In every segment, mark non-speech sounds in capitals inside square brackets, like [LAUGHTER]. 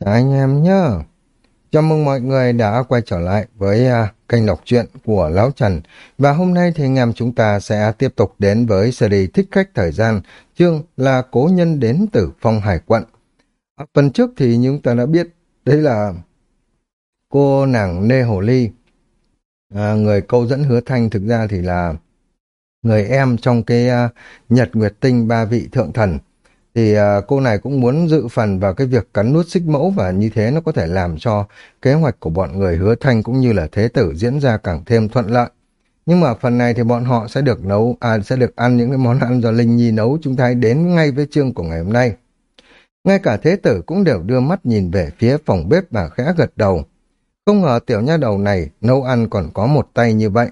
Chào anh em nhé. Chào mừng mọi người đã quay trở lại với uh, kênh đọc truyện của Lão Trần. Và hôm nay thì anh em chúng ta sẽ tiếp tục đến với series Thích Khách Thời Gian, chương là Cố Nhân đến từ Phong Hải Quận. À, phần trước thì chúng ta đã biết, đây là cô nàng Nê Hồ Ly. À, người câu dẫn hứa thanh thực ra thì là người em trong cái uh, Nhật Nguyệt Tinh ba vị thượng thần thì uh, cô này cũng muốn dự phần vào cái việc cắn nuốt xích mẫu và như thế nó có thể làm cho kế hoạch của bọn người hứa thanh cũng như là thế tử diễn ra càng thêm thuận lợi. Nhưng mà phần này thì bọn họ sẽ được nấu, à, sẽ được ăn những cái món ăn do Linh Nhi nấu, chúng ta hãy đến ngay với chương của ngày hôm nay. Ngay cả thế tử cũng đều đưa mắt nhìn về phía phòng bếp và khẽ gật đầu. Không ngờ tiểu nha đầu này nấu ăn còn có một tay như vậy.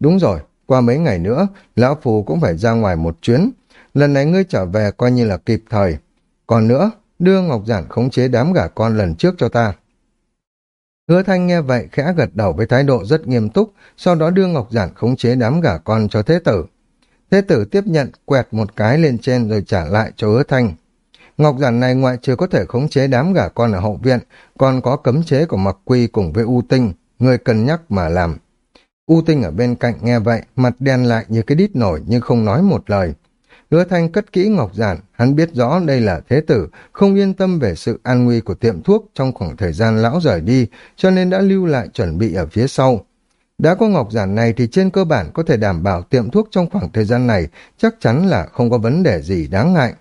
Đúng rồi, qua mấy ngày nữa, Lão Phù cũng phải ra ngoài một chuyến, lần này ngươi trở về coi như là kịp thời. Còn nữa, đưa Ngọc Giản khống chế đám gả con lần trước cho ta. Hứa Thanh nghe vậy khẽ gật đầu với thái độ rất nghiêm túc, sau đó đưa Ngọc Giản khống chế đám gả con cho Thế Tử. Thế Tử tiếp nhận, quẹt một cái lên trên rồi trả lại cho Hứa Thanh. Ngọc Giản này ngoại trừ có thể khống chế đám gả con ở hậu viện, còn có cấm chế của Mặc Quy cùng với U Tinh, người cần nhắc mà làm. U Tinh ở bên cạnh nghe vậy, mặt đen lại như cái đít nổi nhưng không nói một lời. Hứa Thanh cất kỹ ngọc giản, hắn biết rõ đây là thế tử, không yên tâm về sự an nguy của tiệm thuốc trong khoảng thời gian lão rời đi, cho nên đã lưu lại chuẩn bị ở phía sau. Đã có ngọc giản này thì trên cơ bản có thể đảm bảo tiệm thuốc trong khoảng thời gian này chắc chắn là không có vấn đề gì đáng ngại.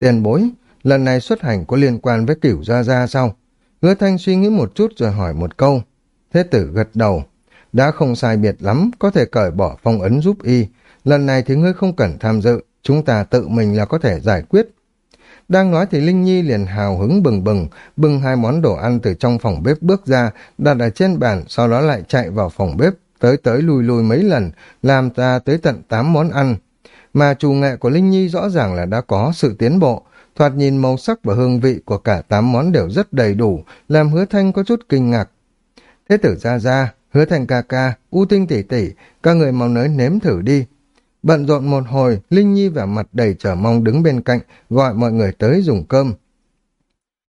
Tiền bối, lần này xuất hành có liên quan với cửu gia gia sao? Hứa Thanh suy nghĩ một chút rồi hỏi một câu. Thế tử gật đầu. Đã không sai biệt lắm, có thể cởi bỏ phong ấn giúp y, lần này thì ngươi không cần tham dự, chúng ta tự mình là có thể giải quyết. Đang nói thì Linh Nhi liền hào hứng bừng bừng, bưng hai món đồ ăn từ trong phòng bếp bước ra, đặt ở trên bàn, sau đó lại chạy vào phòng bếp, tới tới lùi lùi mấy lần, làm ta tới tận tám món ăn. Mà chủ nghệ của Linh Nhi rõ ràng là đã có sự tiến bộ, thoạt nhìn màu sắc và hương vị của cả tám món đều rất đầy đủ, làm hứa thanh có chút kinh ngạc. Thế tử ra ra, hứa thanh ca ca, u tinh tỷ tỷ, các người mau nới nếm thử đi, Bận rộn một hồi, Linh Nhi vẻ mặt đầy trở mong đứng bên cạnh, gọi mọi người tới dùng cơm.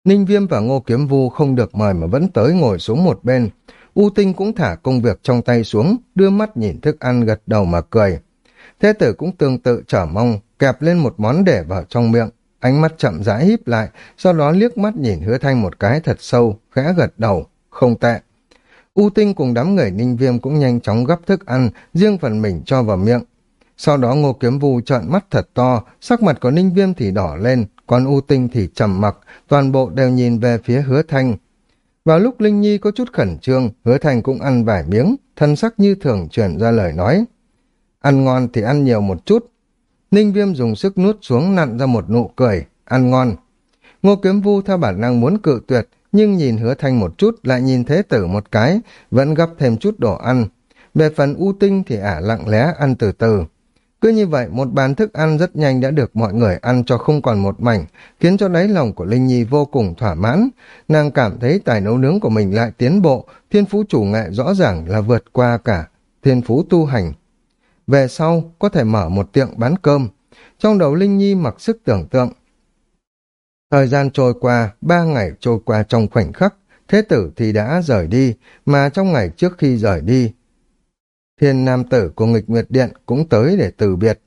Ninh Viêm và Ngô Kiếm Vu không được mời mà vẫn tới ngồi xuống một bên. U Tinh cũng thả công việc trong tay xuống, đưa mắt nhìn thức ăn gật đầu mà cười. Thế tử cũng tương tự trở mong, kẹp lên một món để vào trong miệng. Ánh mắt chậm rãi híp lại, sau đó liếc mắt nhìn hứa thanh một cái thật sâu, khẽ gật đầu, không tệ. U Tinh cùng đám người Ninh Viêm cũng nhanh chóng gấp thức ăn, riêng phần mình cho vào miệng, sau đó ngô kiếm vu trợn mắt thật to, sắc mặt của ninh viêm thì đỏ lên, còn u tinh thì trầm mặc, toàn bộ đều nhìn về phía hứa thanh. Vào lúc Linh Nhi có chút khẩn trương, hứa thanh cũng ăn vài miếng, thân sắc như thường chuyển ra lời nói. Ăn ngon thì ăn nhiều một chút. Ninh viêm dùng sức nuốt xuống nặn ra một nụ cười, ăn ngon. Ngô kiếm vu theo bản năng muốn cự tuyệt, nhưng nhìn hứa thanh một chút lại nhìn thế tử một cái, vẫn gấp thêm chút đồ ăn. Về phần u tinh thì ả lặng lẽ ăn từ từ. Cứ như vậy, một bàn thức ăn rất nhanh đã được mọi người ăn cho không còn một mảnh, khiến cho đáy lòng của Linh Nhi vô cùng thỏa mãn. Nàng cảm thấy tài nấu nướng của mình lại tiến bộ, thiên phú chủ nghệ rõ ràng là vượt qua cả thiên phú tu hành. Về sau, có thể mở một tiệm bán cơm. Trong đầu Linh Nhi mặc sức tưởng tượng. Thời gian trôi qua, ba ngày trôi qua trong khoảnh khắc, thế tử thì đã rời đi, mà trong ngày trước khi rời đi, thiên nam tử của nghịch nguyệt điện cũng tới để từ biệt.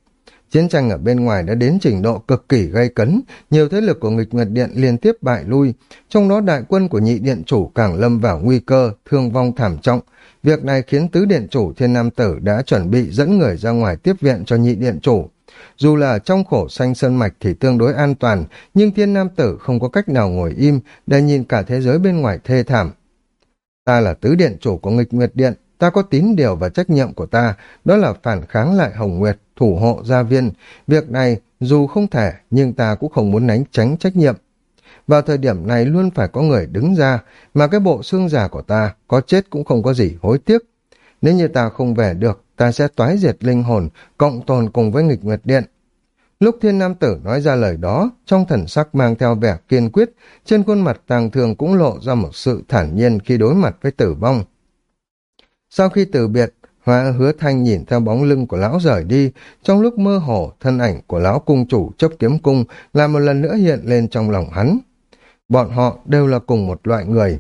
Chiến tranh ở bên ngoài đã đến trình độ cực kỳ gây cấn, nhiều thế lực của nghịch nguyệt điện liên tiếp bại lui, trong đó đại quân của nhị điện chủ càng lâm vào nguy cơ, thương vong thảm trọng. Việc này khiến tứ điện chủ thiên nam tử đã chuẩn bị dẫn người ra ngoài tiếp viện cho nhị điện chủ. Dù là trong khổ xanh sơn mạch thì tương đối an toàn, nhưng thiên nam tử không có cách nào ngồi im để nhìn cả thế giới bên ngoài thê thảm. Ta là tứ điện chủ của nghịch nguyệt điện, Ta có tín điều và trách nhiệm của ta, đó là phản kháng lại Hồng Nguyệt, thủ hộ gia viên. Việc này dù không thể, nhưng ta cũng không muốn nánh tránh trách nhiệm. Vào thời điểm này luôn phải có người đứng ra, mà cái bộ xương già của ta có chết cũng không có gì hối tiếc. Nếu như ta không về được, ta sẽ toái diệt linh hồn, cộng tồn cùng với nghịch nguyệt điện. Lúc thiên nam tử nói ra lời đó, trong thần sắc mang theo vẻ kiên quyết, trên khuôn mặt tàng thường cũng lộ ra một sự thản nhiên khi đối mặt với tử vong. Sau khi từ biệt, Hoa hứa thanh nhìn theo bóng lưng của lão rời đi, trong lúc mơ hồ, thân ảnh của lão cung chủ chấp kiếm cung là một lần nữa hiện lên trong lòng hắn. Bọn họ đều là cùng một loại người.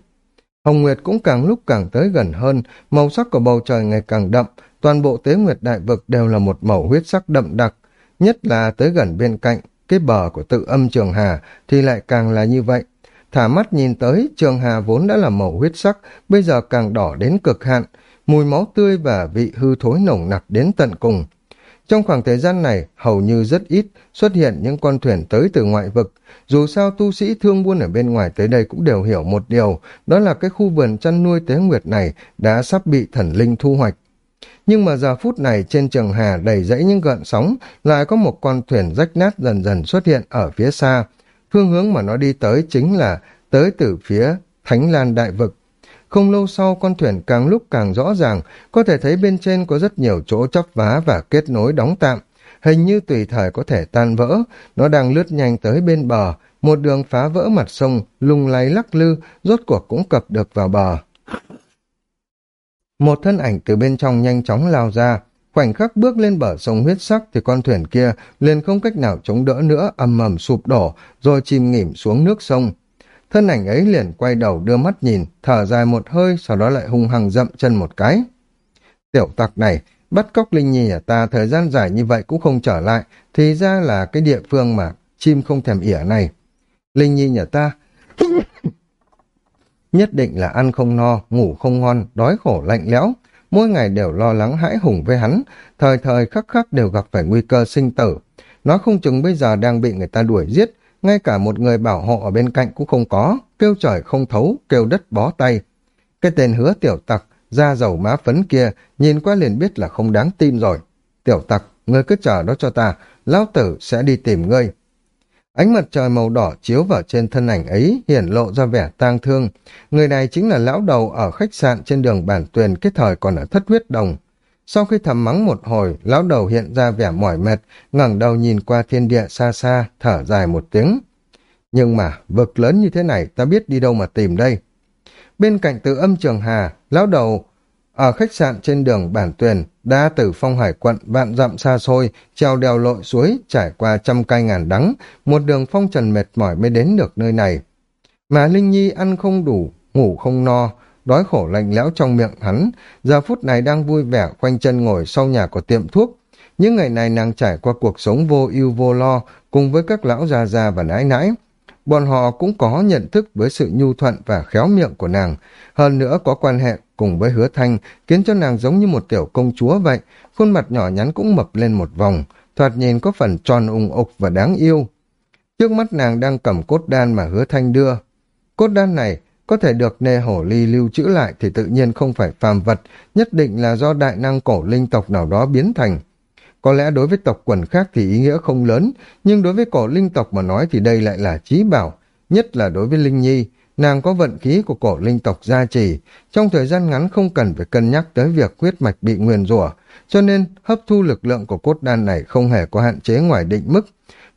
Hồng Nguyệt cũng càng lúc càng tới gần hơn, màu sắc của bầu trời ngày càng đậm, toàn bộ tế nguyệt đại vực đều là một màu huyết sắc đậm đặc, nhất là tới gần bên cạnh, cái bờ của tự âm Trường Hà thì lại càng là như vậy. Thả mắt nhìn tới, Trường Hà vốn đã là màu huyết sắc, bây giờ càng đỏ đến cực hạn, mùi máu tươi và vị hư thối nồng nặc đến tận cùng. Trong khoảng thời gian này, hầu như rất ít xuất hiện những con thuyền tới từ ngoại vực. Dù sao tu sĩ thương buôn ở bên ngoài tới đây cũng đều hiểu một điều, đó là cái khu vườn chăn nuôi tế nguyệt này đã sắp bị thần linh thu hoạch. Nhưng mà giờ phút này trên trường hà đầy dãy những gợn sóng, lại có một con thuyền rách nát dần dần xuất hiện ở phía xa. Phương hướng mà nó đi tới chính là tới từ phía Thánh Lan Đại Vực. Không lâu sau con thuyền càng lúc càng rõ ràng, có thể thấy bên trên có rất nhiều chỗ chắp vá và kết nối đóng tạm. Hình như tùy thời có thể tan vỡ, nó đang lướt nhanh tới bên bờ, một đường phá vỡ mặt sông, lung lay lắc lư, rốt cuộc cũng cập được vào bờ. Một thân ảnh từ bên trong nhanh chóng lao ra, khoảnh khắc bước lên bờ sông huyết sắc thì con thuyền kia liền không cách nào chống đỡ nữa, ầm ầm sụp đổ, rồi chìm nghỉm xuống nước sông. Thân ảnh ấy liền quay đầu đưa mắt nhìn, thở dài một hơi, sau đó lại hung hăng dậm chân một cái. Tiểu tặc này, bắt cóc Linh Nhi nhà ta thời gian dài như vậy cũng không trở lại, thì ra là cái địa phương mà chim không thèm ỉa này. Linh Nhi nhà ta [COUGHS] nhất định là ăn không no, ngủ không ngon, đói khổ lạnh lẽo, mỗi ngày đều lo lắng hãi hùng với hắn, thời thời khắc khắc đều gặp phải nguy cơ sinh tử. Nó không chừng bây giờ đang bị người ta đuổi giết, ngay cả một người bảo hộ ở bên cạnh cũng không có, kêu trời không thấu, kêu đất bó tay. Cái tên hứa tiểu tặc, da dầu má phấn kia, nhìn qua liền biết là không đáng tin rồi. Tiểu tặc, ngươi cứ chờ đó cho ta, lão tử sẽ đi tìm ngươi. Ánh mặt trời màu đỏ chiếu vào trên thân ảnh ấy, hiển lộ ra vẻ tang thương. Người này chính là lão đầu ở khách sạn trên đường bản tuyền cái thời còn ở thất huyết đồng. Sau khi thầm mắng một hồi, lão đầu hiện ra vẻ mỏi mệt, ngẩng đầu nhìn qua thiên địa xa xa, thở dài một tiếng. Nhưng mà, vực lớn như thế này, ta biết đi đâu mà tìm đây. Bên cạnh tự âm trường hà, lão đầu ở khách sạn trên đường Bản Tuyền, đã từ phong hải quận vạn dặm xa xôi, treo đèo lội suối, trải qua trăm cây ngàn đắng, một đường phong trần mệt mỏi mới đến được nơi này. Mà Linh Nhi ăn không đủ, ngủ không no, đói khổ lạnh lẽo trong miệng hắn, giờ phút này đang vui vẻ quanh chân ngồi sau nhà của tiệm thuốc. Những ngày này nàng trải qua cuộc sống vô ưu vô lo cùng với các lão già già và nãi nãi. Bọn họ cũng có nhận thức với sự nhu thuận và khéo miệng của nàng, hơn nữa có quan hệ cùng với hứa thanh, khiến cho nàng giống như một tiểu công chúa vậy, khuôn mặt nhỏ nhắn cũng mập lên một vòng, thoạt nhìn có phần tròn ung ục và đáng yêu. Trước mắt nàng đang cầm cốt đan mà hứa thanh đưa. Cốt đan này có thể được nê hổ ly lưu trữ lại thì tự nhiên không phải phàm vật, nhất định là do đại năng cổ linh tộc nào đó biến thành. Có lẽ đối với tộc quần khác thì ý nghĩa không lớn, nhưng đối với cổ linh tộc mà nói thì đây lại là trí bảo, nhất là đối với Linh Nhi, nàng có vận khí của cổ linh tộc gia trì, trong thời gian ngắn không cần phải cân nhắc tới việc huyết mạch bị nguyền rủa, cho nên hấp thu lực lượng của cốt đan này không hề có hạn chế ngoài định mức.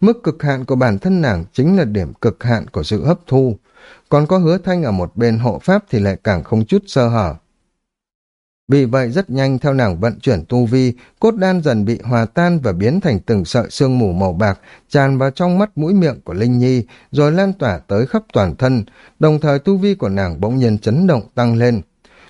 Mức cực hạn của bản thân nàng chính là điểm cực hạn của sự hấp thu. Còn có hứa thanh ở một bên hộ pháp thì lại càng không chút sơ hở. Vì vậy rất nhanh theo nàng vận chuyển tu vi, cốt đan dần bị hòa tan và biến thành từng sợi sương mù màu bạc, tràn vào trong mắt mũi miệng của Linh Nhi, rồi lan tỏa tới khắp toàn thân, đồng thời tu vi của nàng bỗng nhiên chấn động tăng lên.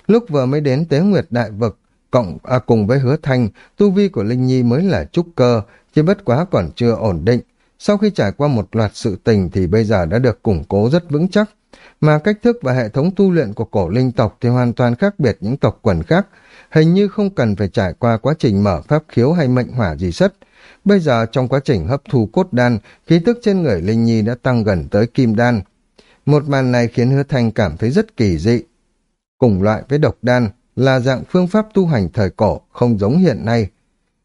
Lúc vừa mới đến tế nguyệt đại vực, cộng à, cùng với hứa thanh, tu vi của Linh Nhi mới là trúc cơ, chỉ bất quá còn chưa ổn định. Sau khi trải qua một loạt sự tình thì bây giờ đã được củng cố rất vững chắc, mà cách thức và hệ thống tu luyện của cổ linh tộc thì hoàn toàn khác biệt những tộc quần khác, hình như không cần phải trải qua quá trình mở pháp khiếu hay mệnh hỏa gì sất. Bây giờ trong quá trình hấp thu cốt đan, khí tức trên người Linh Nhi đã tăng gần tới kim đan. Một màn này khiến hứa thanh cảm thấy rất kỳ dị. Cùng loại với độc đan là dạng phương pháp tu hành thời cổ, không giống hiện nay.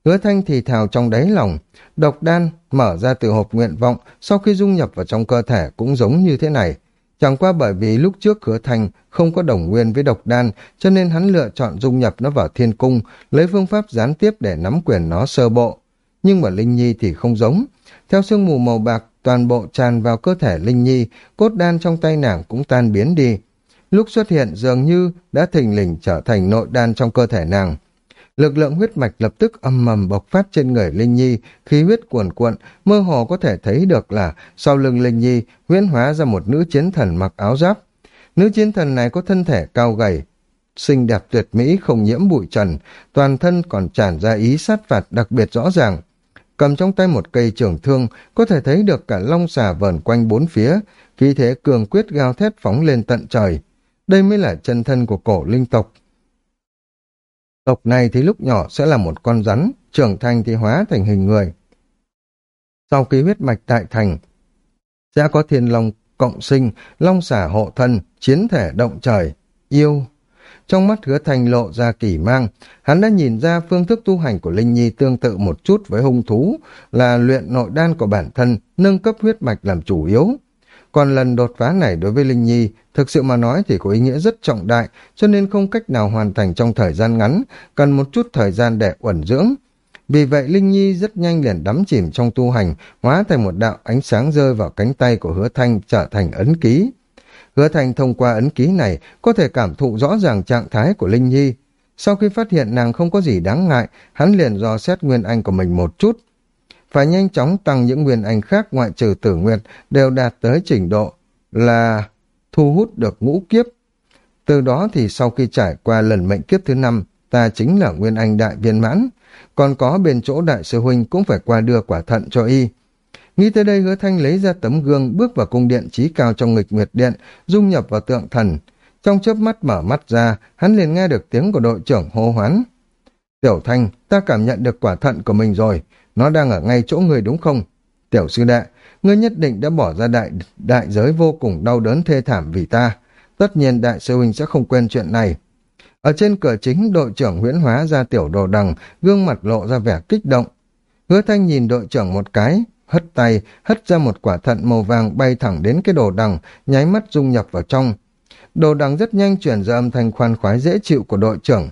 Hứa thanh thì thào trong đáy lòng, độc đan mở ra từ hộp nguyện vọng sau khi dung nhập vào trong cơ thể cũng giống như thế này, Chẳng qua bởi vì lúc trước cửa thành không có đồng nguyên với độc đan, cho nên hắn lựa chọn dung nhập nó vào thiên cung, lấy phương pháp gián tiếp để nắm quyền nó sơ bộ. Nhưng mà Linh Nhi thì không giống. Theo sương mù màu bạc, toàn bộ tràn vào cơ thể Linh Nhi, cốt đan trong tay nàng cũng tan biến đi. Lúc xuất hiện dường như đã thình lình trở thành nội đan trong cơ thể nàng. Lực lượng huyết mạch lập tức âm mầm bộc phát trên người Linh Nhi, khí huyết cuồn cuộn, mơ hồ có thể thấy được là sau lưng Linh Nhi huyễn hóa ra một nữ chiến thần mặc áo giáp. Nữ chiến thần này có thân thể cao gầy, xinh đẹp tuyệt mỹ không nhiễm bụi trần, toàn thân còn tràn ra ý sát phạt đặc biệt rõ ràng. Cầm trong tay một cây trường thương, có thể thấy được cả long xà vờn quanh bốn phía, khí thế cường quyết gào thét phóng lên tận trời. Đây mới là chân thân của cổ linh tộc. Tộc này thì lúc nhỏ sẽ là một con rắn, trưởng thành thì hóa thành hình người. Sau khi huyết mạch tại thành, sẽ có thiên long cộng sinh, long xả hộ thân, chiến thể động trời, yêu. Trong mắt hứa thành lộ ra kỳ mang, hắn đã nhìn ra phương thức tu hành của Linh Nhi tương tự một chút với hung thú, là luyện nội đan của bản thân, nâng cấp huyết mạch làm chủ yếu. Còn lần đột phá này đối với Linh Nhi, thực sự mà nói thì có ý nghĩa rất trọng đại, cho nên không cách nào hoàn thành trong thời gian ngắn, cần một chút thời gian để uẩn dưỡng. Vì vậy Linh Nhi rất nhanh liền đắm chìm trong tu hành, hóa thành một đạo ánh sáng rơi vào cánh tay của hứa thanh trở thành ấn ký. Hứa thanh thông qua ấn ký này có thể cảm thụ rõ ràng trạng thái của Linh Nhi. Sau khi phát hiện nàng không có gì đáng ngại, hắn liền dò xét nguyên anh của mình một chút, phải nhanh chóng tăng những nguyên anh khác ngoại trừ tử nguyệt đều đạt tới trình độ là thu hút được ngũ kiếp. Từ đó thì sau khi trải qua lần mệnh kiếp thứ năm, ta chính là nguyên anh đại viên mãn, còn có bên chỗ đại sư huynh cũng phải qua đưa quả thận cho y. Nghĩ tới đây hứa thanh lấy ra tấm gương bước vào cung điện trí cao trong nghịch nguyệt điện, dung nhập vào tượng thần. Trong chớp mắt mở mắt ra, hắn liền nghe được tiếng của đội trưởng hô hoán. Tiểu thanh, ta cảm nhận được quả thận của mình rồi, nó đang ở ngay chỗ người đúng không? Tiểu sư đệ, ngươi nhất định đã bỏ ra đại đại giới vô cùng đau đớn thê thảm vì ta. Tất nhiên đại sư huynh sẽ không quên chuyện này. Ở trên cửa chính, đội trưởng huyễn hóa ra tiểu đồ đằng, gương mặt lộ ra vẻ kích động. Hứa thanh nhìn đội trưởng một cái, hất tay, hất ra một quả thận màu vàng bay thẳng đến cái đồ đằng, nháy mắt dung nhập vào trong. Đồ đằng rất nhanh chuyển ra âm thanh khoan khoái dễ chịu của đội trưởng.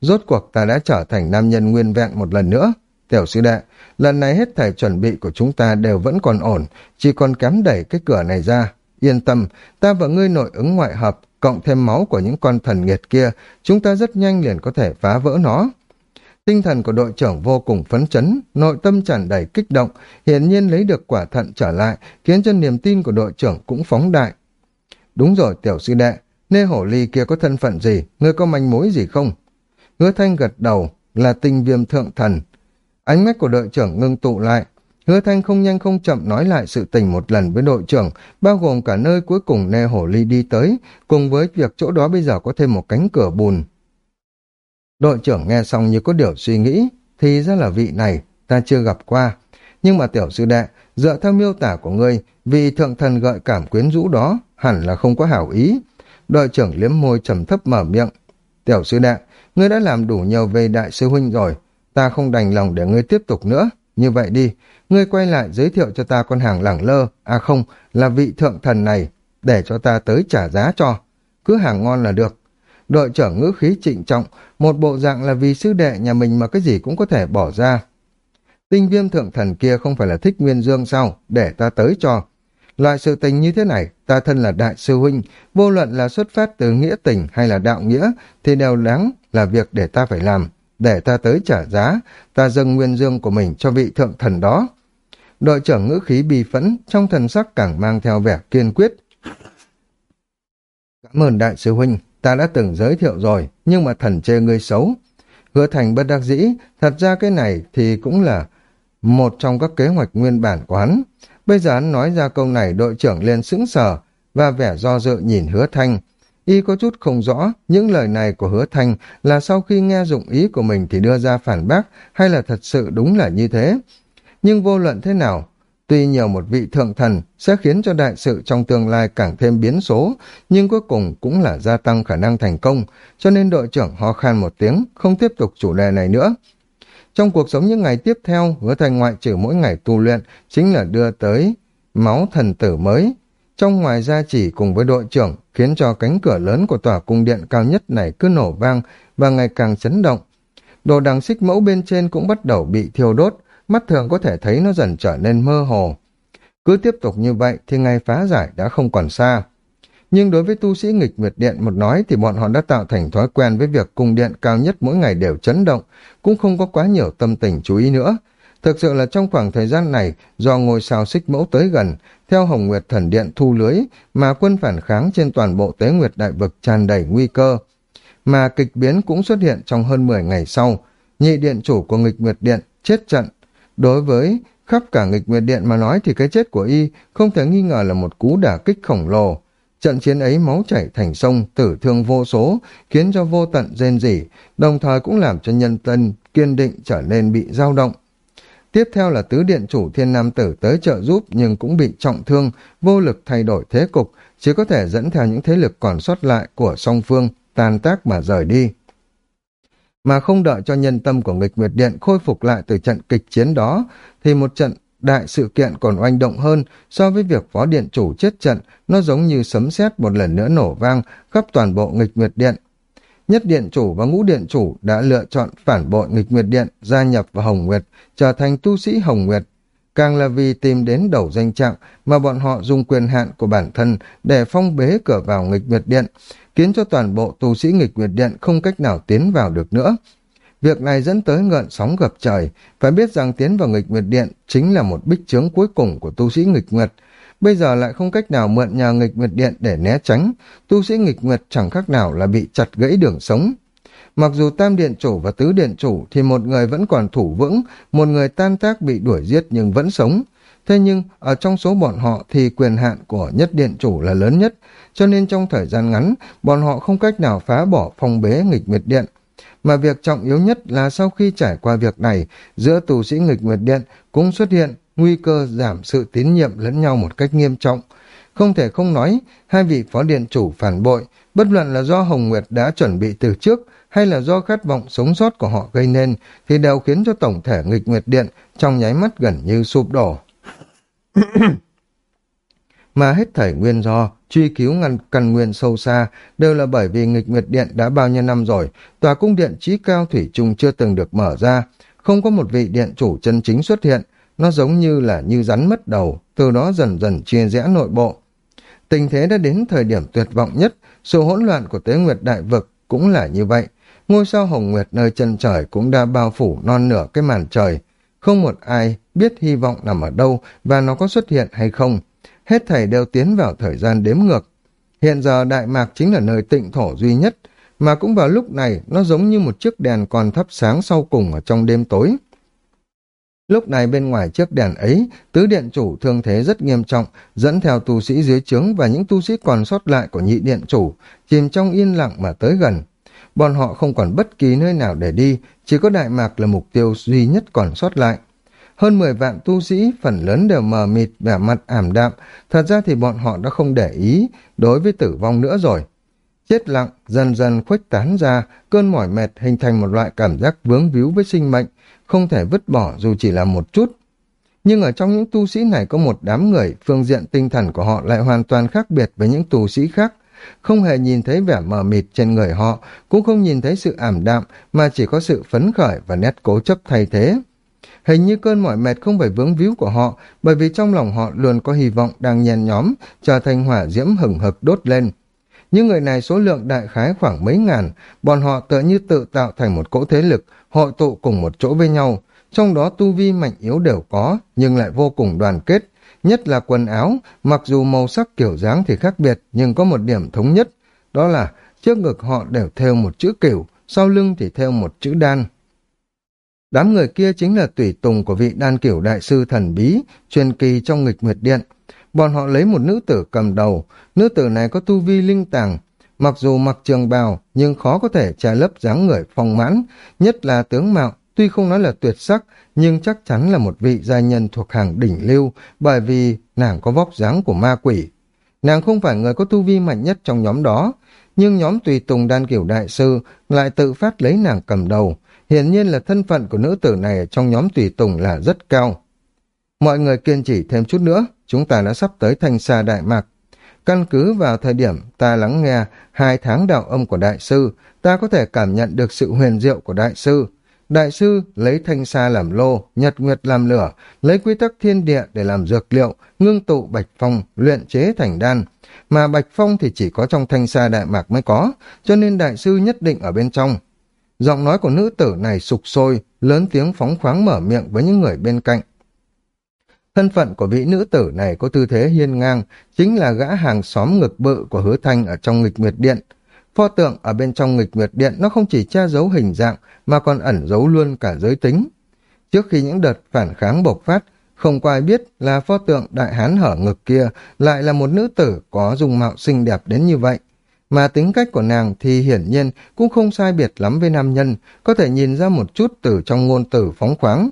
Rốt cuộc ta đã trở thành nam nhân nguyên vẹn một lần nữa. Tiểu sư đệ, lần này hết thảy chuẩn bị của chúng ta đều vẫn còn ổn, chỉ còn kém đẩy cái cửa này ra. Yên tâm, ta và ngươi nội ứng ngoại hợp, cộng thêm máu của những con thần nghiệt kia, chúng ta rất nhanh liền có thể phá vỡ nó. Tinh thần của đội trưởng vô cùng phấn chấn, nội tâm tràn đầy kích động, hiển nhiên lấy được quả thận trở lại, khiến cho niềm tin của đội trưởng cũng phóng đại. Đúng rồi, tiểu sư đệ, nê hổ ly kia có thân phận gì, ngươi có manh mối gì không? Hứa thanh gật đầu, là tinh viêm thượng thần, Ánh mắt của đội trưởng ngưng tụ lại. Hứa Thanh không nhanh không chậm nói lại sự tình một lần với đội trưởng, bao gồm cả nơi cuối cùng Nê Hổ Ly đi tới, cùng với việc chỗ đó bây giờ có thêm một cánh cửa bùn. Đội trưởng nghe xong như có điều suy nghĩ, thì ra là vị này, ta chưa gặp qua. Nhưng mà tiểu sư đệ, dựa theo miêu tả của ngươi, vì thượng thần gợi cảm quyến rũ đó, hẳn là không có hảo ý. Đội trưởng liếm môi trầm thấp mở miệng. Tiểu sư đệ, ngươi đã làm đủ nhiều về đại sư huynh rồi, ta không đành lòng để ngươi tiếp tục nữa. Như vậy đi, ngươi quay lại giới thiệu cho ta con hàng lẳng lơ, à không, là vị thượng thần này, để cho ta tới trả giá cho. Cứ hàng ngon là được. Đội trưởng ngữ khí trịnh trọng, một bộ dạng là vì sư đệ nhà mình mà cái gì cũng có thể bỏ ra. Tinh viêm thượng thần kia không phải là thích nguyên dương sao, để ta tới cho. Loại sự tình như thế này, ta thân là đại sư huynh, vô luận là xuất phát từ nghĩa tình hay là đạo nghĩa, thì đều đáng là việc để ta phải làm để ta tới trả giá, ta dâng nguyên dương của mình cho vị thượng thần đó. Đội trưởng ngữ khí bi phẫn, trong thần sắc càng mang theo vẻ kiên quyết. Cảm ơn đại sư huynh, ta đã từng giới thiệu rồi, nhưng mà thần chê ngươi xấu. Hứa thành bất đắc dĩ, thật ra cái này thì cũng là một trong các kế hoạch nguyên bản của hắn. Bây giờ hắn nói ra câu này đội trưởng liền sững sờ và vẻ do dự nhìn hứa thanh, Y có chút không rõ những lời này của hứa thanh là sau khi nghe dụng ý của mình thì đưa ra phản bác hay là thật sự đúng là như thế. Nhưng vô luận thế nào, tuy nhiều một vị thượng thần sẽ khiến cho đại sự trong tương lai càng thêm biến số, nhưng cuối cùng cũng là gia tăng khả năng thành công, cho nên đội trưởng ho khan một tiếng, không tiếp tục chủ đề này nữa. Trong cuộc sống những ngày tiếp theo, hứa thành ngoại trừ mỗi ngày tu luyện chính là đưa tới máu thần tử mới, trong ngoài gia chỉ cùng với đội trưởng khiến cho cánh cửa lớn của tòa cung điện cao nhất này cứ nổ vang và ngày càng chấn động. Đồ đằng xích mẫu bên trên cũng bắt đầu bị thiêu đốt, mắt thường có thể thấy nó dần trở nên mơ hồ. Cứ tiếp tục như vậy thì ngày phá giải đã không còn xa. Nhưng đối với tu sĩ nghịch nguyệt điện một nói thì bọn họ đã tạo thành thói quen với việc cung điện cao nhất mỗi ngày đều chấn động, cũng không có quá nhiều tâm tình chú ý nữa. Thực sự là trong khoảng thời gian này, do ngôi sao xích mẫu tới gần, theo Hồng Nguyệt Thần Điện thu lưới, mà quân phản kháng trên toàn bộ tế nguyệt đại vực tràn đầy nguy cơ. Mà kịch biến cũng xuất hiện trong hơn 10 ngày sau. Nhị điện chủ của nghịch nguyệt điện chết trận. Đối với khắp cả nghịch nguyệt điện mà nói thì cái chết của y không thể nghi ngờ là một cú đả kích khổng lồ. Trận chiến ấy máu chảy thành sông, tử thương vô số, khiến cho vô tận rên rỉ, đồng thời cũng làm cho nhân tân kiên định trở nên bị dao động. Tiếp theo là tứ điện chủ thiên nam tử tới trợ giúp nhưng cũng bị trọng thương, vô lực thay đổi thế cục, chỉ có thể dẫn theo những thế lực còn sót lại của song phương, tàn tác mà rời đi. Mà không đợi cho nhân tâm của nghịch nguyệt điện khôi phục lại từ trận kịch chiến đó, thì một trận đại sự kiện còn oanh động hơn so với việc phó điện chủ chết trận, nó giống như sấm sét một lần nữa nổ vang khắp toàn bộ nghịch nguyệt điện. Nhất điện chủ và ngũ điện chủ đã lựa chọn phản bội nghịch nguyệt điện, gia nhập vào Hồng Nguyệt, trở thành tu sĩ Hồng Nguyệt. Càng là vì tìm đến đầu danh trạng mà bọn họ dùng quyền hạn của bản thân để phong bế cửa vào nghịch nguyệt điện, khiến cho toàn bộ tu sĩ nghịch nguyệt điện không cách nào tiến vào được nữa. Việc này dẫn tới ngợn sóng gập trời, phải biết rằng tiến vào nghịch nguyệt điện chính là một bích chướng cuối cùng của tu sĩ nghịch nguyệt, bây giờ lại không cách nào mượn nhà nghịch nguyệt điện để né tránh, tu sĩ nghịch nguyệt chẳng khác nào là bị chặt gãy đường sống. Mặc dù tam điện chủ và tứ điện chủ thì một người vẫn còn thủ vững, một người tan tác bị đuổi giết nhưng vẫn sống. Thế nhưng, ở trong số bọn họ thì quyền hạn của nhất điện chủ là lớn nhất, cho nên trong thời gian ngắn, bọn họ không cách nào phá bỏ phong bế nghịch nguyệt điện. Mà việc trọng yếu nhất là sau khi trải qua việc này, giữa tù sĩ nghịch nguyệt điện cũng xuất hiện nguy cơ giảm sự tín nhiệm lẫn nhau một cách nghiêm trọng. Không thể không nói, hai vị phó điện chủ phản bội, bất luận là do Hồng Nguyệt đã chuẩn bị từ trước hay là do khát vọng sống sót của họ gây nên, thì đều khiến cho tổng thể nghịch nguyệt điện trong nháy mắt gần như sụp đổ. [COUGHS] mà hết thảy nguyên do, truy cứu ngăn căn nguyên sâu xa, đều là bởi vì nghịch nguyệt điện đã bao nhiêu năm rồi, tòa cung điện trí cao thủy chung chưa từng được mở ra, không có một vị điện chủ chân chính xuất hiện, nó giống như là như rắn mất đầu, từ đó dần dần chia rẽ nội bộ. Tình thế đã đến thời điểm tuyệt vọng nhất, sự hỗn loạn của tế nguyệt đại vực cũng là như vậy. Ngôi sao hồng nguyệt nơi chân trời cũng đã bao phủ non nửa cái màn trời. Không một ai biết hy vọng nằm ở đâu và nó có xuất hiện hay không. Hết thảy đều tiến vào thời gian đếm ngược. Hiện giờ Đại Mạc chính là nơi tịnh thổ duy nhất, mà cũng vào lúc này nó giống như một chiếc đèn còn thắp sáng sau cùng ở trong đêm tối. Lúc này bên ngoài chiếc đèn ấy, tứ điện chủ thương thế rất nghiêm trọng, dẫn theo tu sĩ dưới trướng và những tu sĩ còn sót lại của nhị điện chủ, chìm trong yên lặng mà tới gần. Bọn họ không còn bất kỳ nơi nào để đi, chỉ có Đại Mạc là mục tiêu duy nhất còn sót lại. Hơn 10 vạn tu sĩ, phần lớn đều mờ mịt, vẻ mặt ảm đạm, thật ra thì bọn họ đã không để ý đối với tử vong nữa rồi. Chết lặng, dần dần khuếch tán ra, cơn mỏi mệt hình thành một loại cảm giác vướng víu với sinh mệnh, không thể vứt bỏ dù chỉ là một chút. Nhưng ở trong những tu sĩ này có một đám người, phương diện tinh thần của họ lại hoàn toàn khác biệt với những tu sĩ khác. Không hề nhìn thấy vẻ mờ mịt trên người họ, cũng không nhìn thấy sự ảm đạm, mà chỉ có sự phấn khởi và nét cố chấp thay thế. Hình như cơn mỏi mệt không phải vướng víu của họ, bởi vì trong lòng họ luôn có hy vọng đang nhen nhóm, trở thành hỏa diễm hừng hực đốt lên. Những người này số lượng đại khái khoảng mấy ngàn, bọn họ tựa như tự tạo thành một cỗ thế lực, hội tụ cùng một chỗ với nhau, trong đó tu vi mạnh yếu đều có, nhưng lại vô cùng đoàn kết, nhất là quần áo, mặc dù màu sắc kiểu dáng thì khác biệt, nhưng có một điểm thống nhất, đó là trước ngực họ đều theo một chữ kiểu, sau lưng thì theo một chữ đan. Đám người kia chính là tùy tùng của vị đan kiểu đại sư thần bí, truyền kỳ trong nghịch nguyệt điện. Bọn họ lấy một nữ tử cầm đầu, nữ tử này có tu vi linh tàng, mặc dù mặc trường bào nhưng khó có thể che lấp dáng người phong mãn, nhất là tướng mạo, tuy không nói là tuyệt sắc, nhưng chắc chắn là một vị gia nhân thuộc hàng đỉnh lưu, bởi vì nàng có vóc dáng của ma quỷ. Nàng không phải người có tu vi mạnh nhất trong nhóm đó, nhưng nhóm tùy tùng đan kiểu đại sư lại tự phát lấy nàng cầm đầu, hiển nhiên là thân phận của nữ tử này trong nhóm tùy tùng là rất cao. Mọi người kiên trì thêm chút nữa, chúng ta đã sắp tới thanh xa Đại Mạc. Căn cứ vào thời điểm ta lắng nghe hai tháng đạo âm của Đại Sư, ta có thể cảm nhận được sự huyền diệu của Đại Sư. đại sư lấy thanh sa làm lô, nhật nguyệt làm lửa, lấy quy tắc thiên địa để làm dược liệu, ngưng tụ bạch phong, luyện chế thành đan. Mà bạch phong thì chỉ có trong thanh sa đại mạc mới có, cho nên đại sư nhất định ở bên trong. Giọng nói của nữ tử này sục sôi, lớn tiếng phóng khoáng mở miệng với những người bên cạnh. Thân phận của vị nữ tử này có tư thế hiên ngang, chính là gã hàng xóm ngực bự của hứa thanh ở trong nghịch nguyệt điện. Pho tượng ở bên trong nghịch nguyệt điện nó không chỉ che giấu hình dạng mà còn ẩn giấu luôn cả giới tính. Trước khi những đợt phản kháng bộc phát, không có ai biết là pho tượng đại hán hở ngực kia lại là một nữ tử có dung mạo xinh đẹp đến như vậy. Mà tính cách của nàng thì hiển nhiên cũng không sai biệt lắm với nam nhân, có thể nhìn ra một chút từ trong ngôn tử phóng khoáng.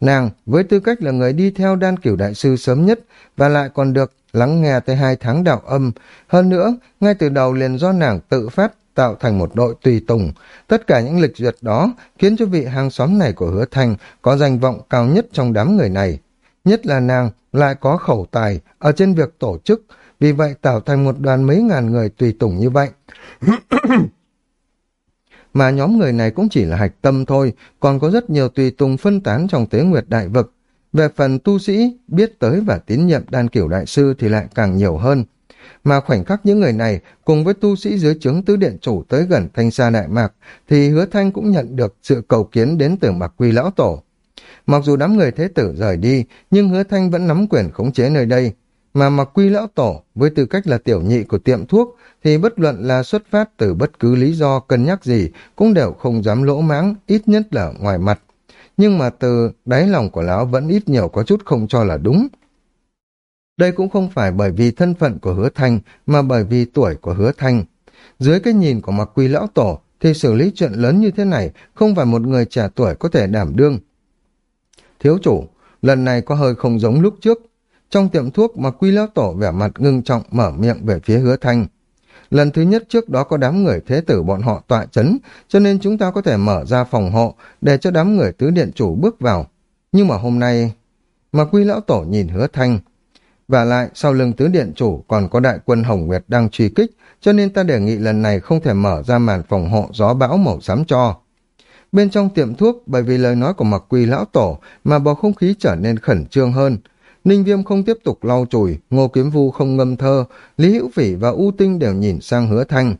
Nàng, với tư cách là người đi theo đan cửu đại sư sớm nhất và lại còn được lắng nghe tới hai tháng đạo âm. Hơn nữa, ngay từ đầu liền do nàng tự phát tạo thành một đội tùy tùng. Tất cả những lịch duyệt đó khiến cho vị hàng xóm này của hứa thành có danh vọng cao nhất trong đám người này. Nhất là nàng lại có khẩu tài ở trên việc tổ chức, vì vậy tạo thành một đoàn mấy ngàn người tùy tùng như vậy. [CLEARS THROAT] mà nhóm người này cũng chỉ là hạch tâm thôi, còn có rất nhiều tùy tùng phân tán trong tế nguyệt đại vực. Về phần tu sĩ, biết tới và tín nhiệm đan kiểu đại sư thì lại càng nhiều hơn. Mà khoảnh khắc những người này cùng với tu sĩ dưới trướng tứ điện chủ tới gần thanh sa đại mạc, thì hứa thanh cũng nhận được sự cầu kiến đến từ mạc quy lão tổ. Mặc dù đám người thế tử rời đi, nhưng hứa thanh vẫn nắm quyền khống chế nơi đây, mà mặc quy lão tổ với tư cách là tiểu nhị của tiệm thuốc thì bất luận là xuất phát từ bất cứ lý do cân nhắc gì cũng đều không dám lỗ mãng, ít nhất là ngoài mặt. Nhưng mà từ đáy lòng của lão vẫn ít nhiều có chút không cho là đúng. Đây cũng không phải bởi vì thân phận của hứa thanh mà bởi vì tuổi của hứa thanh. Dưới cái nhìn của mặc quy lão tổ thì xử lý chuyện lớn như thế này không phải một người trẻ tuổi có thể đảm đương. Thiếu chủ, lần này có hơi không giống lúc trước, trong tiệm thuốc mà quy lão tổ vẻ mặt ngưng trọng mở miệng về phía hứa thanh. Lần thứ nhất trước đó có đám người thế tử bọn họ tọa chấn, cho nên chúng ta có thể mở ra phòng hộ để cho đám người tứ điện chủ bước vào. Nhưng mà hôm nay, mà quy lão tổ nhìn hứa thanh, và lại sau lưng tứ điện chủ còn có đại quân Hồng Nguyệt đang truy kích, cho nên ta đề nghị lần này không thể mở ra màn phòng hộ gió bão màu xám cho. Bên trong tiệm thuốc, bởi vì lời nói của mặc quy lão tổ mà bầu không khí trở nên khẩn trương hơn, Ninh Viêm không tiếp tục lau chùi, Ngô Kiếm Vu không ngâm thơ, Lý Hữu Phỉ và U Tinh đều nhìn sang hứa thanh.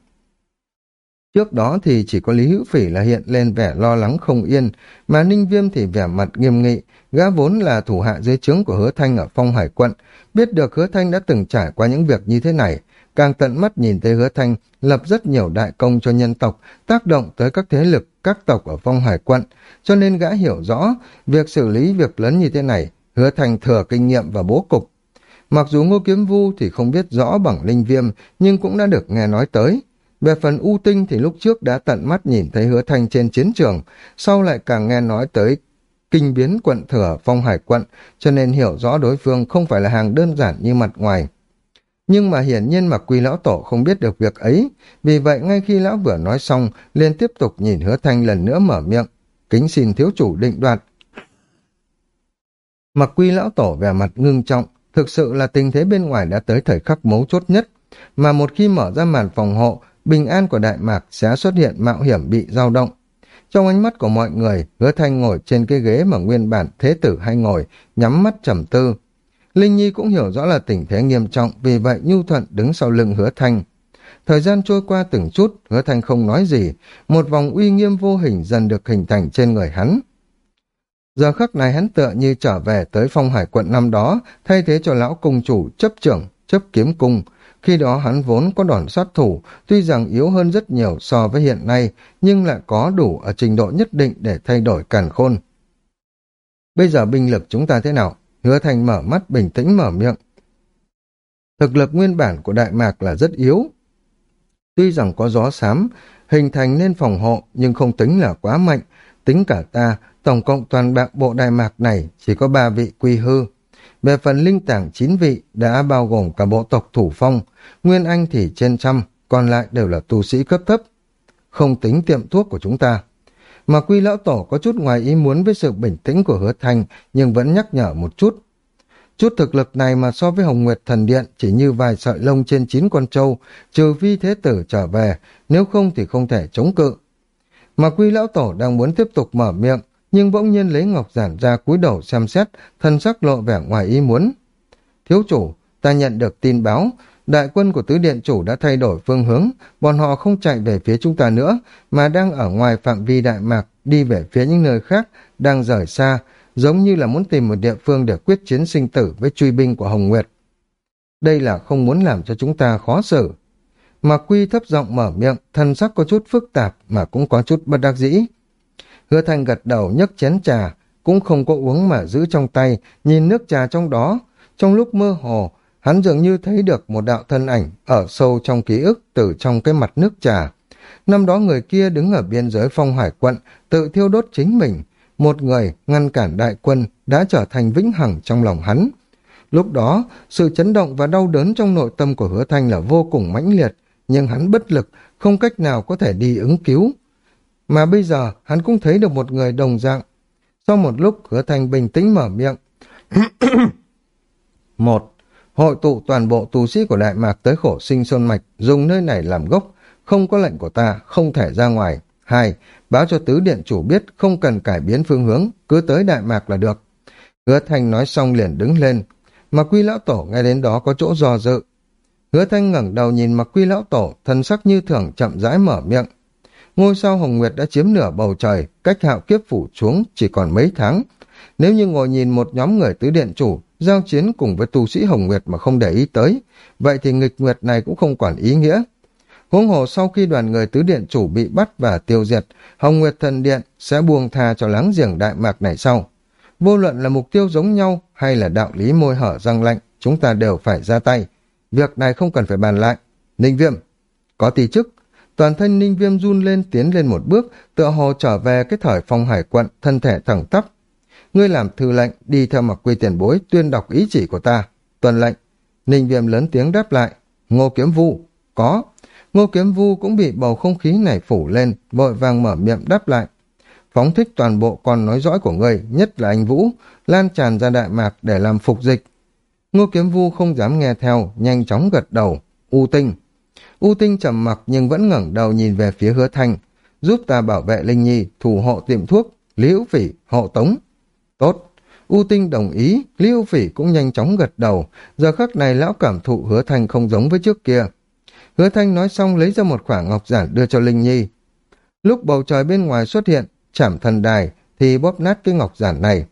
Trước đó thì chỉ có Lý Hữu Phỉ là hiện lên vẻ lo lắng không yên, mà Ninh Viêm thì vẻ mặt nghiêm nghị, gã vốn là thủ hạ dưới trướng của hứa thanh ở phong hải quận, biết được hứa thanh đã từng trải qua những việc như thế này, càng tận mắt nhìn thấy hứa thanh lập rất nhiều đại công cho nhân tộc, tác động tới các thế lực, các tộc ở phong hải quận, cho nên gã hiểu rõ việc xử lý việc lớn như thế này hứa thành thừa kinh nghiệm và bố cục. Mặc dù Ngô Kiếm Vu thì không biết rõ bằng linh viêm, nhưng cũng đã được nghe nói tới. Về phần U Tinh thì lúc trước đã tận mắt nhìn thấy hứa Thành trên chiến trường, sau lại càng nghe nói tới kinh biến quận thừa phong hải quận, cho nên hiểu rõ đối phương không phải là hàng đơn giản như mặt ngoài. Nhưng mà hiển nhiên mà quy lão tổ không biết được việc ấy, vì vậy ngay khi lão vừa nói xong, liền tiếp tục nhìn hứa thanh lần nữa mở miệng. Kính xin thiếu chủ định đoạt, Mặc quy lão tổ vẻ mặt ngưng trọng, thực sự là tình thế bên ngoài đã tới thời khắc mấu chốt nhất, mà một khi mở ra màn phòng hộ, bình an của Đại Mạc sẽ xuất hiện mạo hiểm bị dao động. Trong ánh mắt của mọi người, hứa thanh ngồi trên cái ghế mà nguyên bản thế tử hay ngồi, nhắm mắt trầm tư. Linh Nhi cũng hiểu rõ là tình thế nghiêm trọng, vì vậy Nhu Thuận đứng sau lưng hứa thanh. Thời gian trôi qua từng chút, hứa thanh không nói gì, một vòng uy nghiêm vô hình dần được hình thành trên người hắn. Giờ khắc này hắn tựa như trở về tới phong hải quận năm đó, thay thế cho lão cung chủ chấp trưởng, chấp kiếm cung. Khi đó hắn vốn có đòn sát thủ, tuy rằng yếu hơn rất nhiều so với hiện nay, nhưng lại có đủ ở trình độ nhất định để thay đổi càn khôn. Bây giờ binh lực chúng ta thế nào? Hứa thành mở mắt bình tĩnh mở miệng. Thực lực nguyên bản của Đại Mạc là rất yếu. Tuy rằng có gió xám, hình thành nên phòng hộ nhưng không tính là quá mạnh, tính cả ta tổng cộng toàn bạc bộ Đại Mạc này chỉ có ba vị quy hư. Về phần linh tảng chín vị đã bao gồm cả bộ tộc thủ phong, Nguyên Anh thì trên trăm, còn lại đều là tu sĩ cấp thấp. Không tính tiệm thuốc của chúng ta. Mà quy lão tổ có chút ngoài ý muốn với sự bình tĩnh của hứa thành nhưng vẫn nhắc nhở một chút. Chút thực lực này mà so với Hồng Nguyệt Thần Điện chỉ như vài sợi lông trên chín con trâu, trừ vi thế tử trở về, nếu không thì không thể chống cự. Mà quy lão tổ đang muốn tiếp tục mở miệng, nhưng bỗng nhiên lấy ngọc giản ra cúi đầu xem xét, thân sắc lộ vẻ ngoài ý muốn. Thiếu chủ, ta nhận được tin báo, đại quân của tứ điện chủ đã thay đổi phương hướng, bọn họ không chạy về phía chúng ta nữa, mà đang ở ngoài phạm vi đại mạc, đi về phía những nơi khác, đang rời xa, giống như là muốn tìm một địa phương để quyết chiến sinh tử với truy binh của Hồng Nguyệt. Đây là không muốn làm cho chúng ta khó xử. Mà quy thấp giọng mở miệng, thân sắc có chút phức tạp mà cũng có chút bất đắc dĩ. Hứa Thanh gật đầu nhấc chén trà, cũng không có uống mà giữ trong tay, nhìn nước trà trong đó. Trong lúc mơ hồ, hắn dường như thấy được một đạo thân ảnh ở sâu trong ký ức từ trong cái mặt nước trà. Năm đó người kia đứng ở biên giới phong hải quận, tự thiêu đốt chính mình. Một người ngăn cản đại quân đã trở thành vĩnh hằng trong lòng hắn. Lúc đó, sự chấn động và đau đớn trong nội tâm của hứa thanh là vô cùng mãnh liệt, nhưng hắn bất lực, không cách nào có thể đi ứng cứu. Mà bây giờ, hắn cũng thấy được một người đồng dạng. Sau một lúc, hứa thanh bình tĩnh mở miệng. [CLEARS THROAT] một, hội tụ toàn bộ tu sĩ của Đại Mạc tới khổ sinh sơn mạch, dùng nơi này làm gốc, không có lệnh của ta, không thể ra ngoài. Hai, báo cho tứ điện chủ biết không cần cải biến phương hướng, cứ tới Đại Mạc là được. Hứa Thanh nói xong liền đứng lên, mà quy lão tổ nghe đến đó có chỗ do dự. Hứa Thanh ngẩng đầu nhìn mặc quy lão tổ, thân sắc như thường chậm rãi mở miệng. Ngôi sao Hồng Nguyệt đã chiếm nửa bầu trời, cách hạo kiếp phủ xuống chỉ còn mấy tháng. Nếu như ngồi nhìn một nhóm người tứ điện chủ, giao chiến cùng với tu sĩ Hồng Nguyệt mà không để ý tới, vậy thì nghịch nguyệt này cũng không còn ý nghĩa. Huống hồ sau khi đoàn người tứ điện chủ bị bắt và tiêu diệt, Hồng Nguyệt Thần Điện sẽ buông tha cho láng giềng Đại Mạc này sau. Vô luận là mục tiêu giống nhau hay là đạo lý môi hở răng lạnh, chúng ta đều phải ra tay. Việc này không cần phải bàn lại. Ninh Viêm, có tỷ chức. Toàn thân Ninh Viêm run lên tiến lên một bước, tựa hồ trở về cái thời phong hải quận, thân thể thẳng tắp. Ngươi làm thư lệnh, đi theo mặc quy tiền bối, tuyên đọc ý chỉ của ta. Tuần lệnh. Ninh Viêm lớn tiếng đáp lại. Ngô Kiếm Vu, có. Ngô Kiếm Vu cũng bị bầu không khí này phủ lên, vội vàng mở miệng đáp lại phóng thích toàn bộ con nói dõi của ngươi, nhất là anh Vũ, lan tràn ra Đại Mạc để làm phục dịch. Ngô Kiếm Vu không dám nghe theo, nhanh chóng gật đầu. U Tinh. U Tinh trầm mặc nhưng vẫn ngẩng đầu nhìn về phía hứa thanh. Giúp ta bảo vệ Linh Nhi, thủ hộ tiệm thuốc, Lý Hữu Phỉ, hộ tống. Tốt. U Tinh đồng ý, Lý Hữu Phỉ cũng nhanh chóng gật đầu. Giờ khắc này lão cảm thụ hứa thanh không giống với trước kia. Hứa thanh nói xong lấy ra một khoảng ngọc giản đưa cho Linh Nhi. Lúc bầu trời bên ngoài xuất hiện, chảm thần đài thì bóp nát cái ngọc giản này.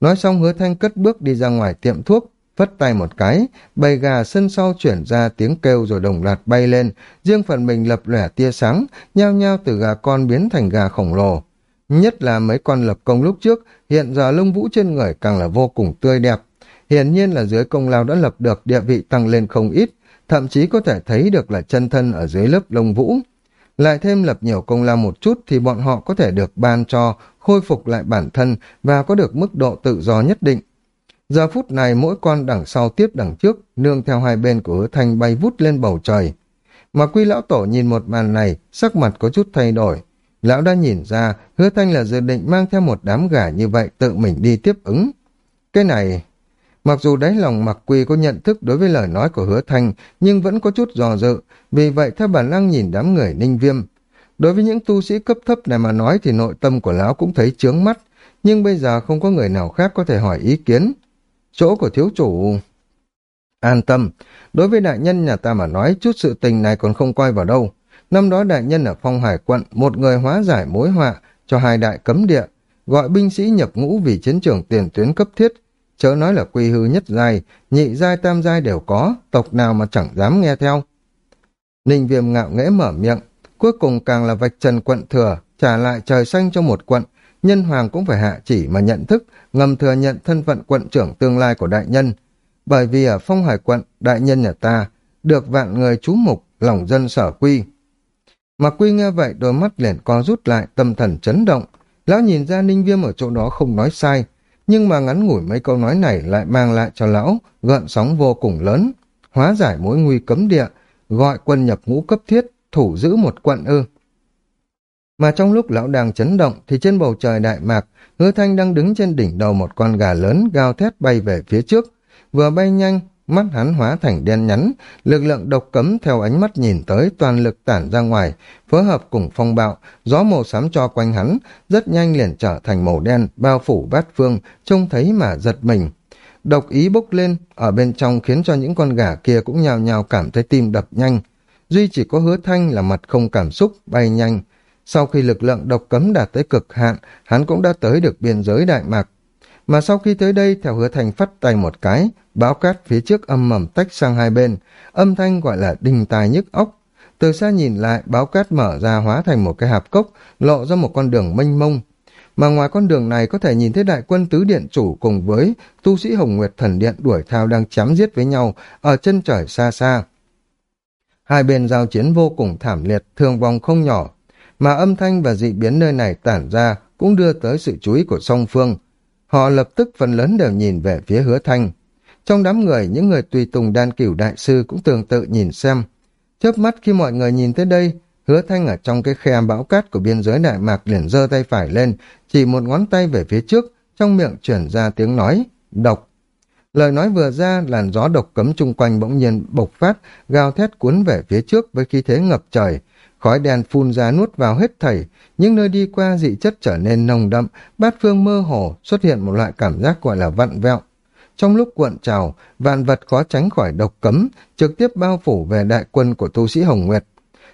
Nói xong hứa thanh cất bước đi ra ngoài tiệm thuốc, phất tay một cái, bầy gà sân sau chuyển ra tiếng kêu rồi đồng loạt bay lên, riêng phần mình lập lẻ tia sáng, nhao nhao từ gà con biến thành gà khổng lồ. Nhất là mấy con lập công lúc trước, hiện giờ lông vũ trên người càng là vô cùng tươi đẹp. Hiển nhiên là dưới công lao đã lập được địa vị tăng lên không ít, thậm chí có thể thấy được là chân thân ở dưới lớp lông vũ. Lại thêm lập nhiều công lao một chút thì bọn họ có thể được ban cho, khôi phục lại bản thân và có được mức độ tự do nhất định. Giờ phút này mỗi con đằng sau tiếp đằng trước, nương theo hai bên của hứa thanh bay vút lên bầu trời. Mà quy lão tổ nhìn một màn này, sắc mặt có chút thay đổi. Lão đã nhìn ra, hứa thanh là dự định mang theo một đám gà như vậy tự mình đi tiếp ứng. Cái này... Mặc dù đáy lòng mặc quy có nhận thức đối với lời nói của hứa thanh, nhưng vẫn có chút dò dự, vì vậy theo bản năng nhìn đám người ninh viêm. Đối với những tu sĩ cấp thấp này mà nói thì nội tâm của lão cũng thấy chướng mắt, nhưng bây giờ không có người nào khác có thể hỏi ý kiến. Chỗ của thiếu chủ... An tâm, đối với đại nhân nhà ta mà nói chút sự tình này còn không coi vào đâu. Năm đó đại nhân ở phong hải quận, một người hóa giải mối họa cho hai đại cấm địa, gọi binh sĩ nhập ngũ vì chiến trường tiền tuyến cấp thiết, chớ nói là quy hư nhất giai, nhị giai tam giai đều có, tộc nào mà chẳng dám nghe theo. Ninh viêm ngạo nghễ mở miệng, cuối cùng càng là vạch trần quận thừa, trả lại trời xanh cho một quận, nhân hoàng cũng phải hạ chỉ mà nhận thức, ngầm thừa nhận thân phận quận trưởng tương lai của đại nhân. Bởi vì ở phong hải quận, đại nhân nhà ta, được vạn người chú mục, lòng dân sở quy. Mà quy nghe vậy đôi mắt liền co rút lại, tâm thần chấn động. Lão nhìn ra ninh viêm ở chỗ đó không nói sai, nhưng mà ngắn ngủi mấy câu nói này lại mang lại cho lão gợn sóng vô cùng lớn, hóa giải mối nguy cấm địa, gọi quân nhập ngũ cấp thiết, thủ giữ một quận ư. Mà trong lúc lão đang chấn động thì trên bầu trời đại mạc, hứa thanh đang đứng trên đỉnh đầu một con gà lớn gào thét bay về phía trước. Vừa bay nhanh, mắt hắn hóa thành đen nhắn, lực lượng độc cấm theo ánh mắt nhìn tới toàn lực tản ra ngoài, phối hợp cùng phong bạo, gió màu xám cho quanh hắn, rất nhanh liền trở thành màu đen, bao phủ bát phương, trông thấy mà giật mình. Độc ý bốc lên, ở bên trong khiến cho những con gà kia cũng nhào nhào cảm thấy tim đập nhanh. Duy chỉ có hứa thanh là mặt không cảm xúc, bay nhanh. Sau khi lực lượng độc cấm đạt tới cực hạn, hắn cũng đã tới được biên giới Đại Mạc. Mà sau khi tới đây, theo hứa thành phát tay một cái, báo cát phía trước âm mầm tách sang hai bên, âm thanh gọi là đình tài nhức óc. Từ xa nhìn lại, báo cát mở ra hóa thành một cái hạp cốc, lộ ra một con đường mênh mông. Mà ngoài con đường này có thể nhìn thấy đại quân tứ điện chủ cùng với tu sĩ Hồng Nguyệt Thần Điện đuổi thao đang chém giết với nhau ở chân trời xa xa. Hai bên giao chiến vô cùng thảm liệt, thương vong không nhỏ, mà âm thanh và dị biến nơi này tản ra cũng đưa tới sự chú ý của song phương. Họ lập tức phần lớn đều nhìn về phía hứa thanh. Trong đám người, những người tùy tùng đan cửu đại sư cũng tương tự nhìn xem. Chớp mắt khi mọi người nhìn tới đây, hứa thanh ở trong cái khe bão cát của biên giới Đại Mạc liền giơ tay phải lên, chỉ một ngón tay về phía trước, trong miệng chuyển ra tiếng nói, độc. Lời nói vừa ra, làn gió độc cấm chung quanh bỗng nhiên bộc phát, gào thét cuốn về phía trước với khí thế ngập trời. Khói đen phun ra nuốt vào hết thảy, những nơi đi qua dị chất trở nên nồng đậm, bát phương mơ hồ, xuất hiện một loại cảm giác gọi là vặn vẹo. Trong lúc cuộn trào, vạn vật khó tránh khỏi độc cấm, trực tiếp bao phủ về đại quân của tu sĩ Hồng Nguyệt.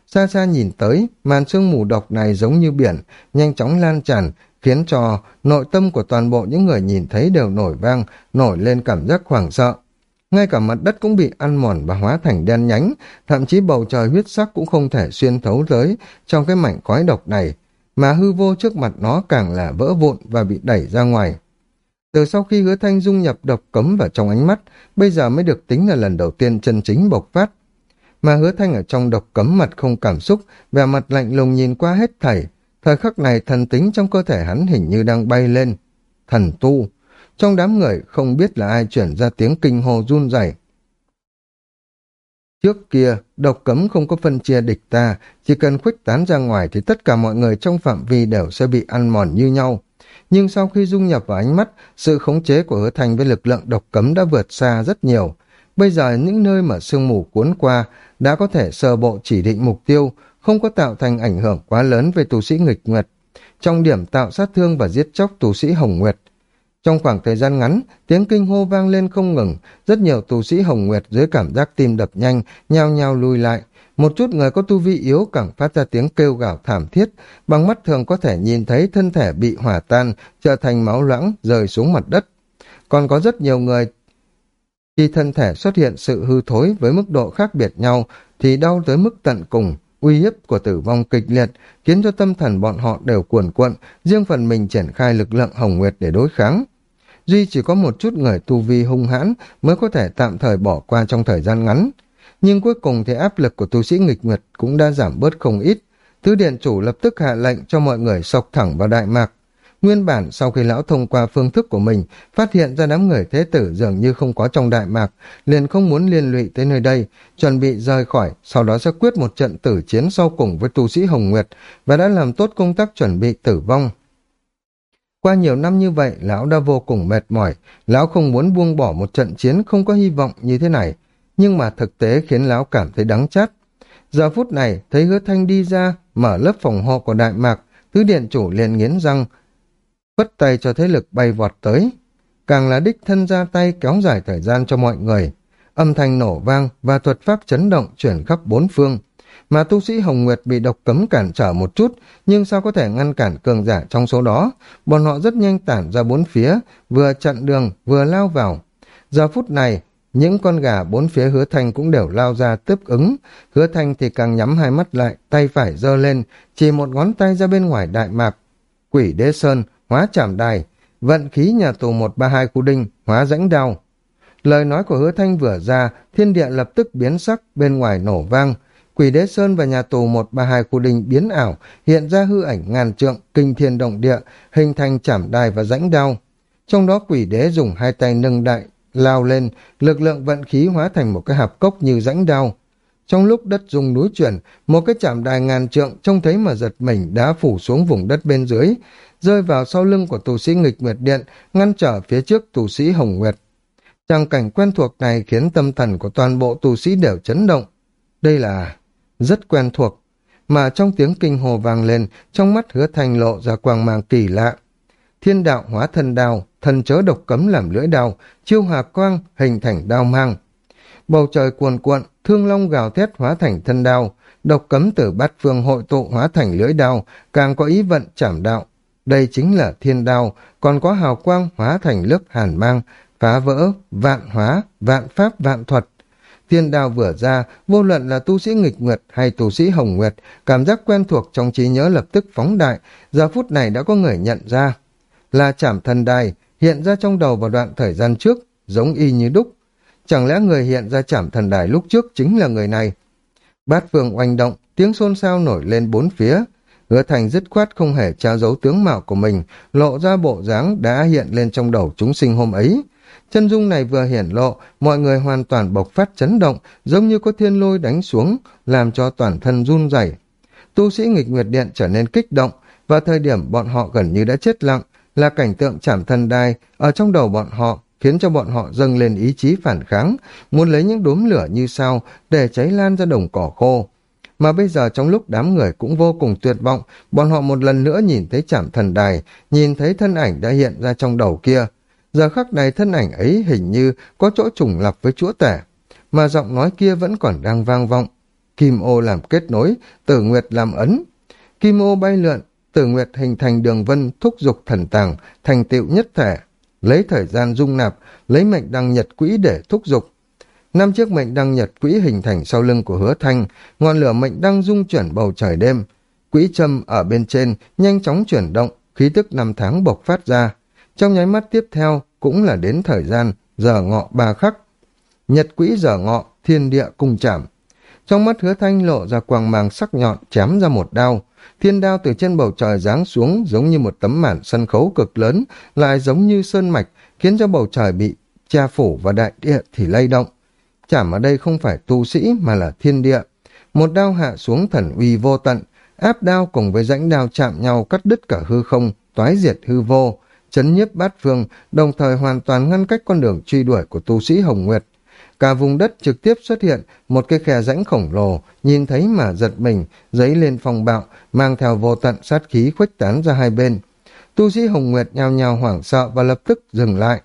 Xa xa nhìn tới, màn sương mù độc này giống như biển, nhanh chóng lan tràn, khiến cho nội tâm của toàn bộ những người nhìn thấy đều nổi vang, nổi lên cảm giác hoảng sợ. Ngay cả mặt đất cũng bị ăn mòn và hóa thành đen nhánh, thậm chí bầu trời huyết sắc cũng không thể xuyên thấu tới trong cái mảnh khói độc này, mà hư vô trước mặt nó càng là vỡ vụn và bị đẩy ra ngoài. Từ sau khi hứa thanh dung nhập độc cấm vào trong ánh mắt, bây giờ mới được tính là lần đầu tiên chân chính bộc phát. Mà hứa thanh ở trong độc cấm mặt không cảm xúc, vẻ mặt lạnh lùng nhìn qua hết thảy, Thời khắc này thần tính trong cơ thể hắn hình như đang bay lên. Thần tu. Trong đám người không biết là ai chuyển ra tiếng kinh hồ run rẩy. Trước kia, độc cấm không có phân chia địch ta, chỉ cần khuếch tán ra ngoài thì tất cả mọi người trong phạm vi đều sẽ bị ăn mòn như nhau. Nhưng sau khi dung nhập vào ánh mắt, sự khống chế của hứa thành với lực lượng độc cấm đã vượt xa rất nhiều. Bây giờ những nơi mà sương mù cuốn qua đã có thể sơ bộ chỉ định mục tiêu, không có tạo thành ảnh hưởng quá lớn về tù sĩ nghịch nguyệt, trong điểm tạo sát thương và giết chóc tù sĩ Hồng Nguyệt. Trong khoảng thời gian ngắn, tiếng kinh hô vang lên không ngừng, rất nhiều tù sĩ Hồng Nguyệt dưới cảm giác tim đập nhanh, nhao nhao lùi lại. Một chút người có tu vi yếu càng phát ra tiếng kêu gào thảm thiết, bằng mắt thường có thể nhìn thấy thân thể bị hỏa tan, trở thành máu loãng, rơi xuống mặt đất. Còn có rất nhiều người khi thân thể xuất hiện sự hư thối với mức độ khác biệt nhau thì đau tới mức tận cùng, uy hiếp của tử vong kịch liệt khiến cho tâm thần bọn họ đều cuồn cuộn, riêng phần mình triển khai lực lượng hồng nguyệt để đối kháng. Duy chỉ có một chút người tu vi hung hãn mới có thể tạm thời bỏ qua trong thời gian ngắn. Nhưng cuối cùng thì áp lực của tu sĩ nghịch nguyệt cũng đã giảm bớt không ít. Thứ điện chủ lập tức hạ lệnh cho mọi người sọc thẳng vào Đại Mạc, Nguyên bản sau khi lão thông qua phương thức của mình, phát hiện ra đám người thế tử dường như không có trong Đại Mạc, liền không muốn liên lụy tới nơi đây, chuẩn bị rời khỏi, sau đó sẽ quyết một trận tử chiến sau cùng với tu sĩ Hồng Nguyệt, và đã làm tốt công tác chuẩn bị tử vong. Qua nhiều năm như vậy, lão đã vô cùng mệt mỏi, lão không muốn buông bỏ một trận chiến không có hy vọng như thế này, nhưng mà thực tế khiến lão cảm thấy đắng chát. Giờ phút này, thấy hứa thanh đi ra, mở lớp phòng hộ của Đại Mạc, tứ điện chủ liền nghiến răng, phất tay cho thế lực bay vọt tới. Càng là đích thân ra tay kéo dài thời gian cho mọi người. Âm thanh nổ vang và thuật pháp chấn động chuyển khắp bốn phương. Mà tu sĩ Hồng Nguyệt bị độc cấm cản trở một chút, nhưng sao có thể ngăn cản cường giả trong số đó? Bọn họ rất nhanh tản ra bốn phía, vừa chặn đường, vừa lao vào. Giờ phút này, những con gà bốn phía hứa thanh cũng đều lao ra tiếp ứng. Hứa thanh thì càng nhắm hai mắt lại, tay phải giơ lên, chỉ một ngón tay ra bên ngoài đại mạc. Quỷ đế sơn hóa chảm đài, vận khí nhà tù 132 khu đinh, hóa rãnh đao. Lời nói của hứa thanh vừa ra, thiên địa lập tức biến sắc, bên ngoài nổ vang. Quỷ đế sơn và nhà tù 132 khu đình biến ảo, hiện ra hư ảnh ngàn trượng, kinh thiên động địa, hình thành chảm đài và rãnh đao. Trong đó quỷ đế dùng hai tay nâng đại, lao lên, lực lượng vận khí hóa thành một cái hạp cốc như rãnh đao. Trong lúc đất rung núi chuyển, một cái chạm đài ngàn trượng trông thấy mà giật mình đã phủ xuống vùng đất bên dưới, rơi vào sau lưng của tù sĩ nghịch nguyệt điện, ngăn trở phía trước tù sĩ Hồng Nguyệt. Trang cảnh quen thuộc này khiến tâm thần của toàn bộ tu sĩ đều chấn động. Đây là rất quen thuộc, mà trong tiếng kinh hồ vang lên, trong mắt hứa thành lộ ra quang mang kỳ lạ. Thiên đạo hóa thân đao, thần chớ độc cấm làm lưỡi đao, chiêu hà quang hình thành đao mang. Bầu trời cuồn cuộn, thương long gào thét hóa thành thân đao, độc cấm từ bát phương hội tụ hóa thành lưỡi đao, càng có ý vận chảm đạo. Đây chính là thiên đao, còn có hào quang hóa thành lớp hàn mang, phá vỡ, vạn hóa, vạn pháp, vạn thuật. Thiên đao vừa ra, vô luận là tu sĩ nghịch nguyệt hay tu sĩ hồng nguyệt, cảm giác quen thuộc trong trí nhớ lập tức phóng đại, giờ phút này đã có người nhận ra. Là chảm thần đài, hiện ra trong đầu vào đoạn thời gian trước, giống y như đúc. Chẳng lẽ người hiện ra chảm thần đài lúc trước chính là người này? Bát phương oanh động, tiếng xôn xao nổi lên bốn phía. Hứa thành dứt khoát không hề tra giấu tướng mạo của mình, lộ ra bộ dáng đã hiện lên trong đầu chúng sinh hôm ấy. Chân dung này vừa hiển lộ, mọi người hoàn toàn bộc phát chấn động, giống như có thiên lôi đánh xuống, làm cho toàn thân run rẩy. Tu sĩ nghịch nguyệt điện trở nên kích động, và thời điểm bọn họ gần như đã chết lặng, là cảnh tượng chảm thân đai ở trong đầu bọn họ, khiến cho bọn họ dâng lên ý chí phản kháng, muốn lấy những đốm lửa như sao để cháy lan ra đồng cỏ khô. Mà bây giờ trong lúc đám người cũng vô cùng tuyệt vọng, bọn họ một lần nữa nhìn thấy chảm thần đài, nhìn thấy thân ảnh đã hiện ra trong đầu kia, Giờ khắc này thân ảnh ấy hình như có chỗ trùng lập với chúa tể, mà giọng nói kia vẫn còn đang vang vọng. Kim ô làm kết nối, tử nguyệt làm ấn. Kim ô bay lượn, tử nguyệt hình thành đường vân thúc dục thần tàng, thành tựu nhất thể. Lấy thời gian dung nạp, lấy mệnh đăng nhật quỹ để thúc dục. Năm chiếc mệnh đăng nhật quỹ hình thành sau lưng của hứa thanh, ngọn lửa mệnh đăng dung chuyển bầu trời đêm. Quỹ châm ở bên trên nhanh chóng chuyển động, khí tức năm tháng bộc phát ra. Trong nháy mắt tiếp theo cũng là đến thời gian giờ ngọ ba khắc. Nhật quỹ giờ ngọ, thiên địa cùng chạm. Trong mắt hứa thanh lộ ra quang mang sắc nhọn chém ra một đao. Thiên đao từ trên bầu trời giáng xuống giống như một tấm màn sân khấu cực lớn, lại giống như sơn mạch, khiến cho bầu trời bị cha phủ và đại địa thì lay động. Chảm ở đây không phải tu sĩ mà là thiên địa. Một đao hạ xuống thần uy vô tận, áp đao cùng với rãnh đao chạm nhau cắt đứt cả hư không, toái diệt hư vô chấn nhiếp bát phương, đồng thời hoàn toàn ngăn cách con đường truy đuổi của tu sĩ Hồng Nguyệt. Cả vùng đất trực tiếp xuất hiện một cái khe rãnh khổng lồ, nhìn thấy mà giật mình, giấy lên phong bạo, mang theo vô tận sát khí khuếch tán ra hai bên. Tu sĩ Hồng Nguyệt nhao nhao hoảng sợ và lập tức dừng lại.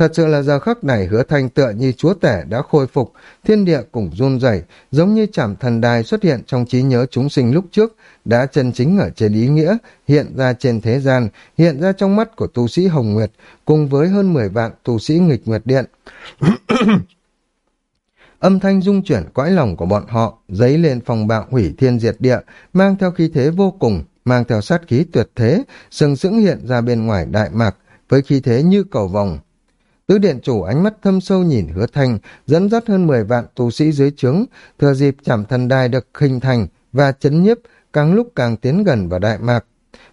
Thật sự là giờ khắc này hứa thanh tựa như chúa tể đã khôi phục, thiên địa cũng run rẩy, giống như chảm thần đài xuất hiện trong trí nhớ chúng sinh lúc trước, đã chân chính ở trên ý nghĩa, hiện ra trên thế gian, hiện ra trong mắt của tu sĩ Hồng Nguyệt, cùng với hơn 10 vạn tu sĩ nghịch nguyệt điện. [COUGHS] Âm thanh dung chuyển cõi lòng của bọn họ, dấy lên phòng bạo hủy thiên diệt địa, mang theo khí thế vô cùng, mang theo sát khí tuyệt thế, sừng sững hiện ra bên ngoài đại mạc, với khí thế như cầu vòng, Tứ điện chủ ánh mắt thâm sâu nhìn hứa thanh, dẫn dắt hơn 10 vạn tu sĩ dưới trướng, thừa dịp chảm thần đài được hình thành và chấn nhiếp, càng lúc càng tiến gần vào đại mạc.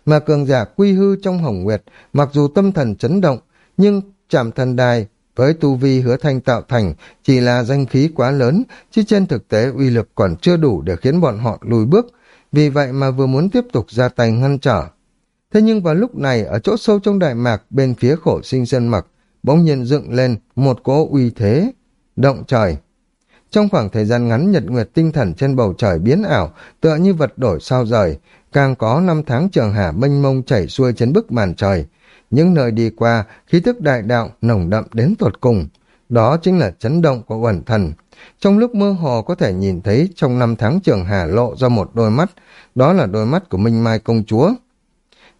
Mà cường giả quy hư trong hồng nguyệt, mặc dù tâm thần chấn động, nhưng chảm thần đài với tu vi hứa thanh tạo thành chỉ là danh khí quá lớn, chứ trên thực tế uy lực còn chưa đủ để khiến bọn họ lùi bước, vì vậy mà vừa muốn tiếp tục ra tay ngăn trở. Thế nhưng vào lúc này, ở chỗ sâu trong đại mạc, bên phía khổ sinh sơn mặc, bỗng nhiên dựng lên một cỗ uy thế, động trời. Trong khoảng thời gian ngắn nhật nguyệt tinh thần trên bầu trời biến ảo, tựa như vật đổi sao rời, càng có năm tháng trường hà mênh mông chảy xuôi trên bức màn trời. Những nơi đi qua, khí thức đại đạo nồng đậm đến tột cùng. Đó chính là chấn động của quần thần. Trong lúc mơ hồ có thể nhìn thấy trong năm tháng trường hà lộ ra một đôi mắt, đó là đôi mắt của Minh Mai Công Chúa.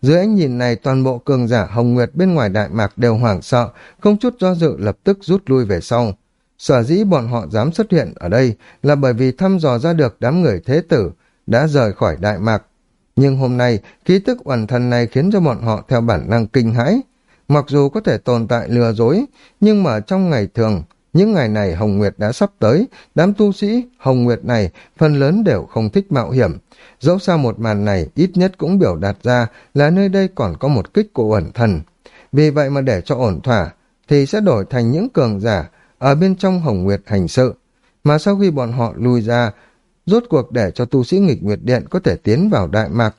Dưới ánh nhìn này toàn bộ cường giả Hồng Nguyệt bên ngoài Đại Mạc đều hoảng sợ, không chút do dự lập tức rút lui về sau. Sở dĩ bọn họ dám xuất hiện ở đây là bởi vì thăm dò ra được đám người thế tử đã rời khỏi Đại Mạc. Nhưng hôm nay, ký tức oản thần này khiến cho bọn họ theo bản năng kinh hãi. Mặc dù có thể tồn tại lừa dối, nhưng mà trong ngày thường, những ngày này Hồng Nguyệt đã sắp tới, đám tu sĩ Hồng Nguyệt này phần lớn đều không thích mạo hiểm. Dẫu sao một màn này ít nhất cũng biểu đạt ra là nơi đây còn có một kích của ẩn thần. Vì vậy mà để cho ổn thỏa, thì sẽ đổi thành những cường giả ở bên trong Hồng Nguyệt hành sự. Mà sau khi bọn họ lui ra, rốt cuộc để cho tu sĩ nghịch Nguyệt Điện có thể tiến vào Đại Mạc.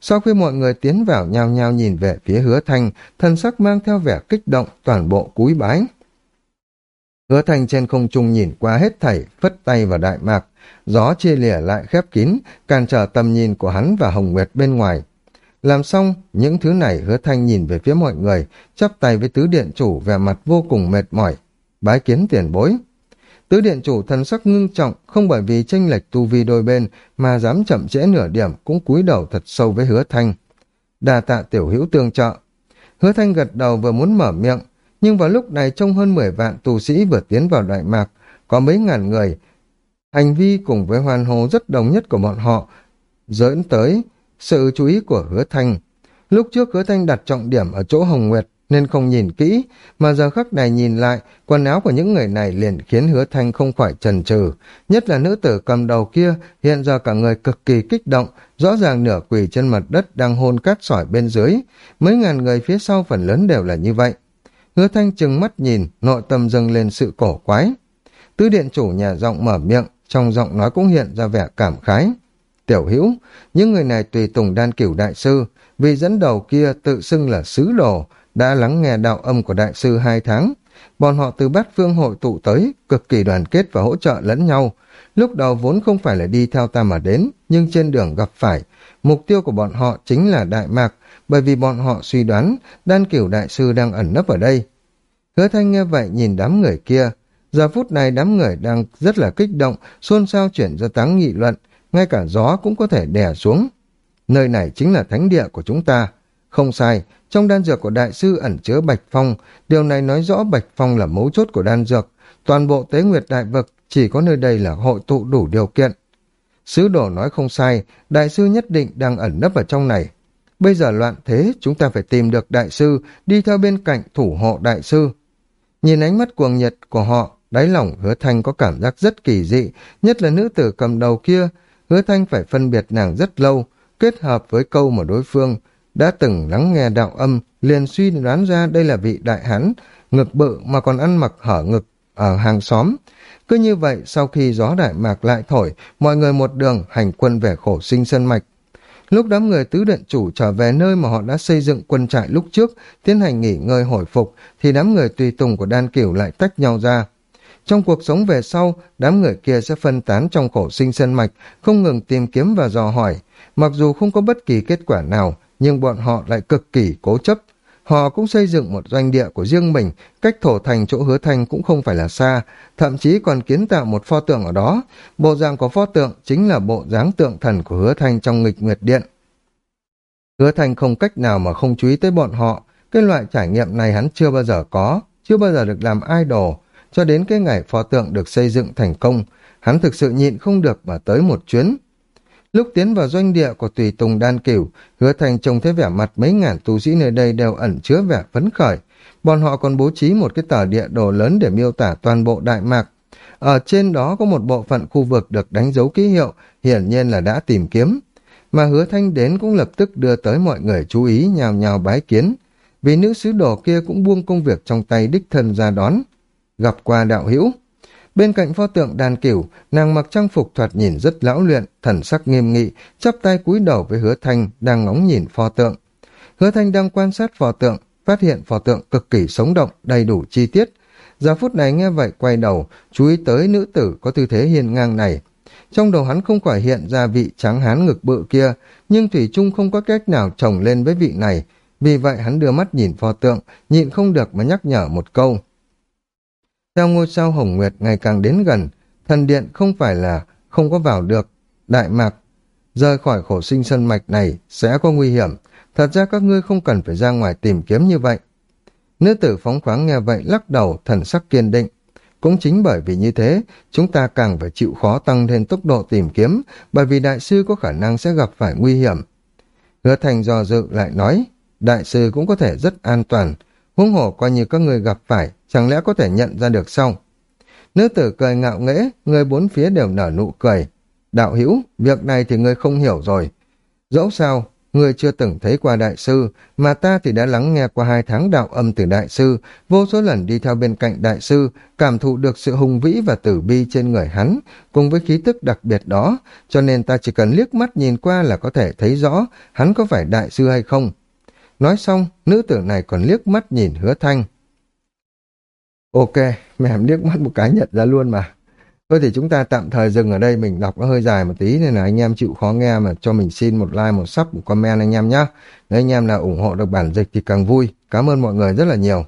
Sau khi mọi người tiến vào nhao nhao nhìn về phía hứa thanh, thần sắc mang theo vẻ kích động toàn bộ cúi bái. Hứa thanh trên không trung nhìn qua hết thảy, phất tay vào Đại Mạc. Gió chia lìa lại khép kín, cản trở tầm nhìn của hắn và Hồng Nguyệt bên ngoài. Làm xong, những thứ này hứa thanh nhìn về phía mọi người, chắp tay với tứ điện chủ vẻ mặt vô cùng mệt mỏi. Bái kiến tiền bối. Tứ điện chủ thần sắc ngưng trọng, không bởi vì tranh lệch tu vi đôi bên mà dám chậm trễ nửa điểm cũng cúi đầu thật sâu với hứa thanh. Đà tạ tiểu hữu tương trợ. Hứa thanh gật đầu vừa muốn mở miệng, nhưng vào lúc này trong hơn 10 vạn tù sĩ vừa tiến vào Đại Mạc, có mấy ngàn người. Hành vi cùng với hoàn hồ rất đồng nhất của bọn họ dẫn tới sự chú ý của hứa thanh. Lúc trước hứa thanh đặt trọng điểm ở chỗ Hồng Nguyệt nên không nhìn kỹ, mà giờ khắc này nhìn lại, quần áo của những người này liền khiến hứa thanh không khỏi trần trừ. Nhất là nữ tử cầm đầu kia, hiện giờ cả người cực kỳ kích động, rõ ràng nửa quỳ trên mặt đất đang hôn cát sỏi bên dưới. Mấy ngàn người phía sau phần lớn đều là như vậy. Hứa thanh chừng mắt nhìn, nội tâm dâng lên sự cổ quái. Tứ điện chủ nhà giọng mở miệng, trong giọng nói cũng hiện ra vẻ cảm khái. Tiểu hữu, những người này tùy tùng đan cửu đại sư, vì dẫn đầu kia tự xưng là sứ đồ, đã lắng nghe đạo âm của đại sư hai tháng. Bọn họ từ bát phương hội tụ tới, cực kỳ đoàn kết và hỗ trợ lẫn nhau. Lúc đầu vốn không phải là đi theo ta mà đến, nhưng trên đường gặp phải. Mục tiêu của bọn họ chính là Đại Mạc, bởi vì bọn họ suy đoán đan cửu đại sư đang ẩn nấp ở đây. Hứa thanh nghe vậy nhìn đám người kia. Giờ phút này đám người đang rất là kích động, xôn xao chuyển ra táng nghị luận, ngay cả gió cũng có thể đè xuống. Nơi này chính là thánh địa của chúng ta. Không sai, trong đan dược của đại sư ẩn chứa Bạch Phong, điều này nói rõ Bạch Phong là mấu chốt của đan dược. Toàn bộ tế nguyệt đại vực chỉ có nơi đây là hội tụ đủ điều kiện. Sứ đồ nói không sai, đại sư nhất định đang ẩn nấp ở trong này. Bây giờ loạn thế, chúng ta phải tìm được đại sư, đi theo bên cạnh thủ hộ đại sư. Nhìn ánh mắt cuồng nhiệt của họ, đáy lòng hứa thanh có cảm giác rất kỳ dị, nhất là nữ tử cầm đầu kia. Hứa thanh phải phân biệt nàng rất lâu, kết hợp với câu mà đối phương đã từng lắng nghe đạo âm, liền suy đoán ra đây là vị đại hán, ngực bự mà còn ăn mặc hở ngực ở hàng xóm. Cứ như vậy, sau khi gió đại mạc lại thổi, mọi người một đường hành quân về khổ sinh sân mạch. Lúc đám người tứ điện chủ trở về nơi mà họ đã xây dựng quân trại lúc trước, tiến hành nghỉ ngơi hồi phục, thì đám người tùy tùng của đan cửu lại tách nhau ra. Trong cuộc sống về sau, đám người kia sẽ phân tán trong khổ sinh sân mạch, không ngừng tìm kiếm và dò hỏi. Mặc dù không có bất kỳ kết quả nào, nhưng bọn họ lại cực kỳ cố chấp. Họ cũng xây dựng một doanh địa của riêng mình, cách thổ thành chỗ hứa thành cũng không phải là xa, thậm chí còn kiến tạo một pho tượng ở đó. Bộ dạng của pho tượng chính là bộ dáng tượng thần của hứa thành trong nghịch nguyệt điện. Hứa thành không cách nào mà không chú ý tới bọn họ, cái loại trải nghiệm này hắn chưa bao giờ có, chưa bao giờ được làm idol, cho đến cái ngày pho tượng được xây dựng thành công, hắn thực sự nhịn không được mà tới một chuyến. Lúc tiến vào doanh địa của tùy tùng đan cửu, hứa thành trông thấy vẻ mặt mấy ngàn tu sĩ nơi đây đều ẩn chứa vẻ phấn khởi. Bọn họ còn bố trí một cái tờ địa đồ lớn để miêu tả toàn bộ Đại Mạc. Ở trên đó có một bộ phận khu vực được đánh dấu ký hiệu, hiển nhiên là đã tìm kiếm. Mà hứa thanh đến cũng lập tức đưa tới mọi người chú ý nhào nhào bái kiến. Vì nữ sứ đồ kia cũng buông công việc trong tay đích thân ra đón. Gặp qua đạo hữu Bên cạnh pho tượng đàn cửu, nàng mặc trang phục thoạt nhìn rất lão luyện, thần sắc nghiêm nghị, chắp tay cúi đầu với hứa thanh, đang ngóng nhìn pho tượng. Hứa thanh đang quan sát pho tượng, phát hiện pho tượng cực kỳ sống động, đầy đủ chi tiết. Giờ phút này nghe vậy quay đầu, chú ý tới nữ tử có tư thế hiền ngang này. Trong đầu hắn không khỏi hiện ra vị trắng hán ngực bự kia, nhưng Thủy Trung không có cách nào chồng lên với vị này. Vì vậy hắn đưa mắt nhìn pho tượng, nhịn không được mà nhắc nhở một câu. Theo ngôi sao Hồng Nguyệt ngày càng đến gần, thần điện không phải là không có vào được. Đại mạc, rời khỏi khổ sinh sân mạch này sẽ có nguy hiểm. Thật ra các ngươi không cần phải ra ngoài tìm kiếm như vậy. Nữ tử phóng khoáng nghe vậy lắc đầu, thần sắc kiên định. Cũng chính bởi vì như thế, chúng ta càng phải chịu khó tăng thêm tốc độ tìm kiếm, bởi vì đại sư có khả năng sẽ gặp phải nguy hiểm. Hứa thành do dự lại nói, đại sư cũng có thể rất an toàn, huống hồ coi như các người gặp phải, chẳng lẽ có thể nhận ra được sao? Nữ tử cười ngạo nghễ, người bốn phía đều nở nụ cười. Đạo hữu, việc này thì người không hiểu rồi. Dẫu sao, người chưa từng thấy qua đại sư, mà ta thì đã lắng nghe qua hai tháng đạo âm từ đại sư, vô số lần đi theo bên cạnh đại sư, cảm thụ được sự hùng vĩ và tử bi trên người hắn, cùng với khí tức đặc biệt đó, cho nên ta chỉ cần liếc mắt nhìn qua là có thể thấy rõ hắn có phải đại sư hay không. Nói xong, nữ tử này còn liếc mắt nhìn hứa thanh. Ok, mềm liếc mắt một cái nhận ra luôn mà. Thôi thì chúng ta tạm thời dừng ở đây, mình đọc nó hơi dài một tí nên là anh em chịu khó nghe mà cho mình xin một like, một sub, một comment anh em nhé. Nếu anh em nào ủng hộ được bản dịch thì càng vui. Cảm ơn mọi người rất là nhiều.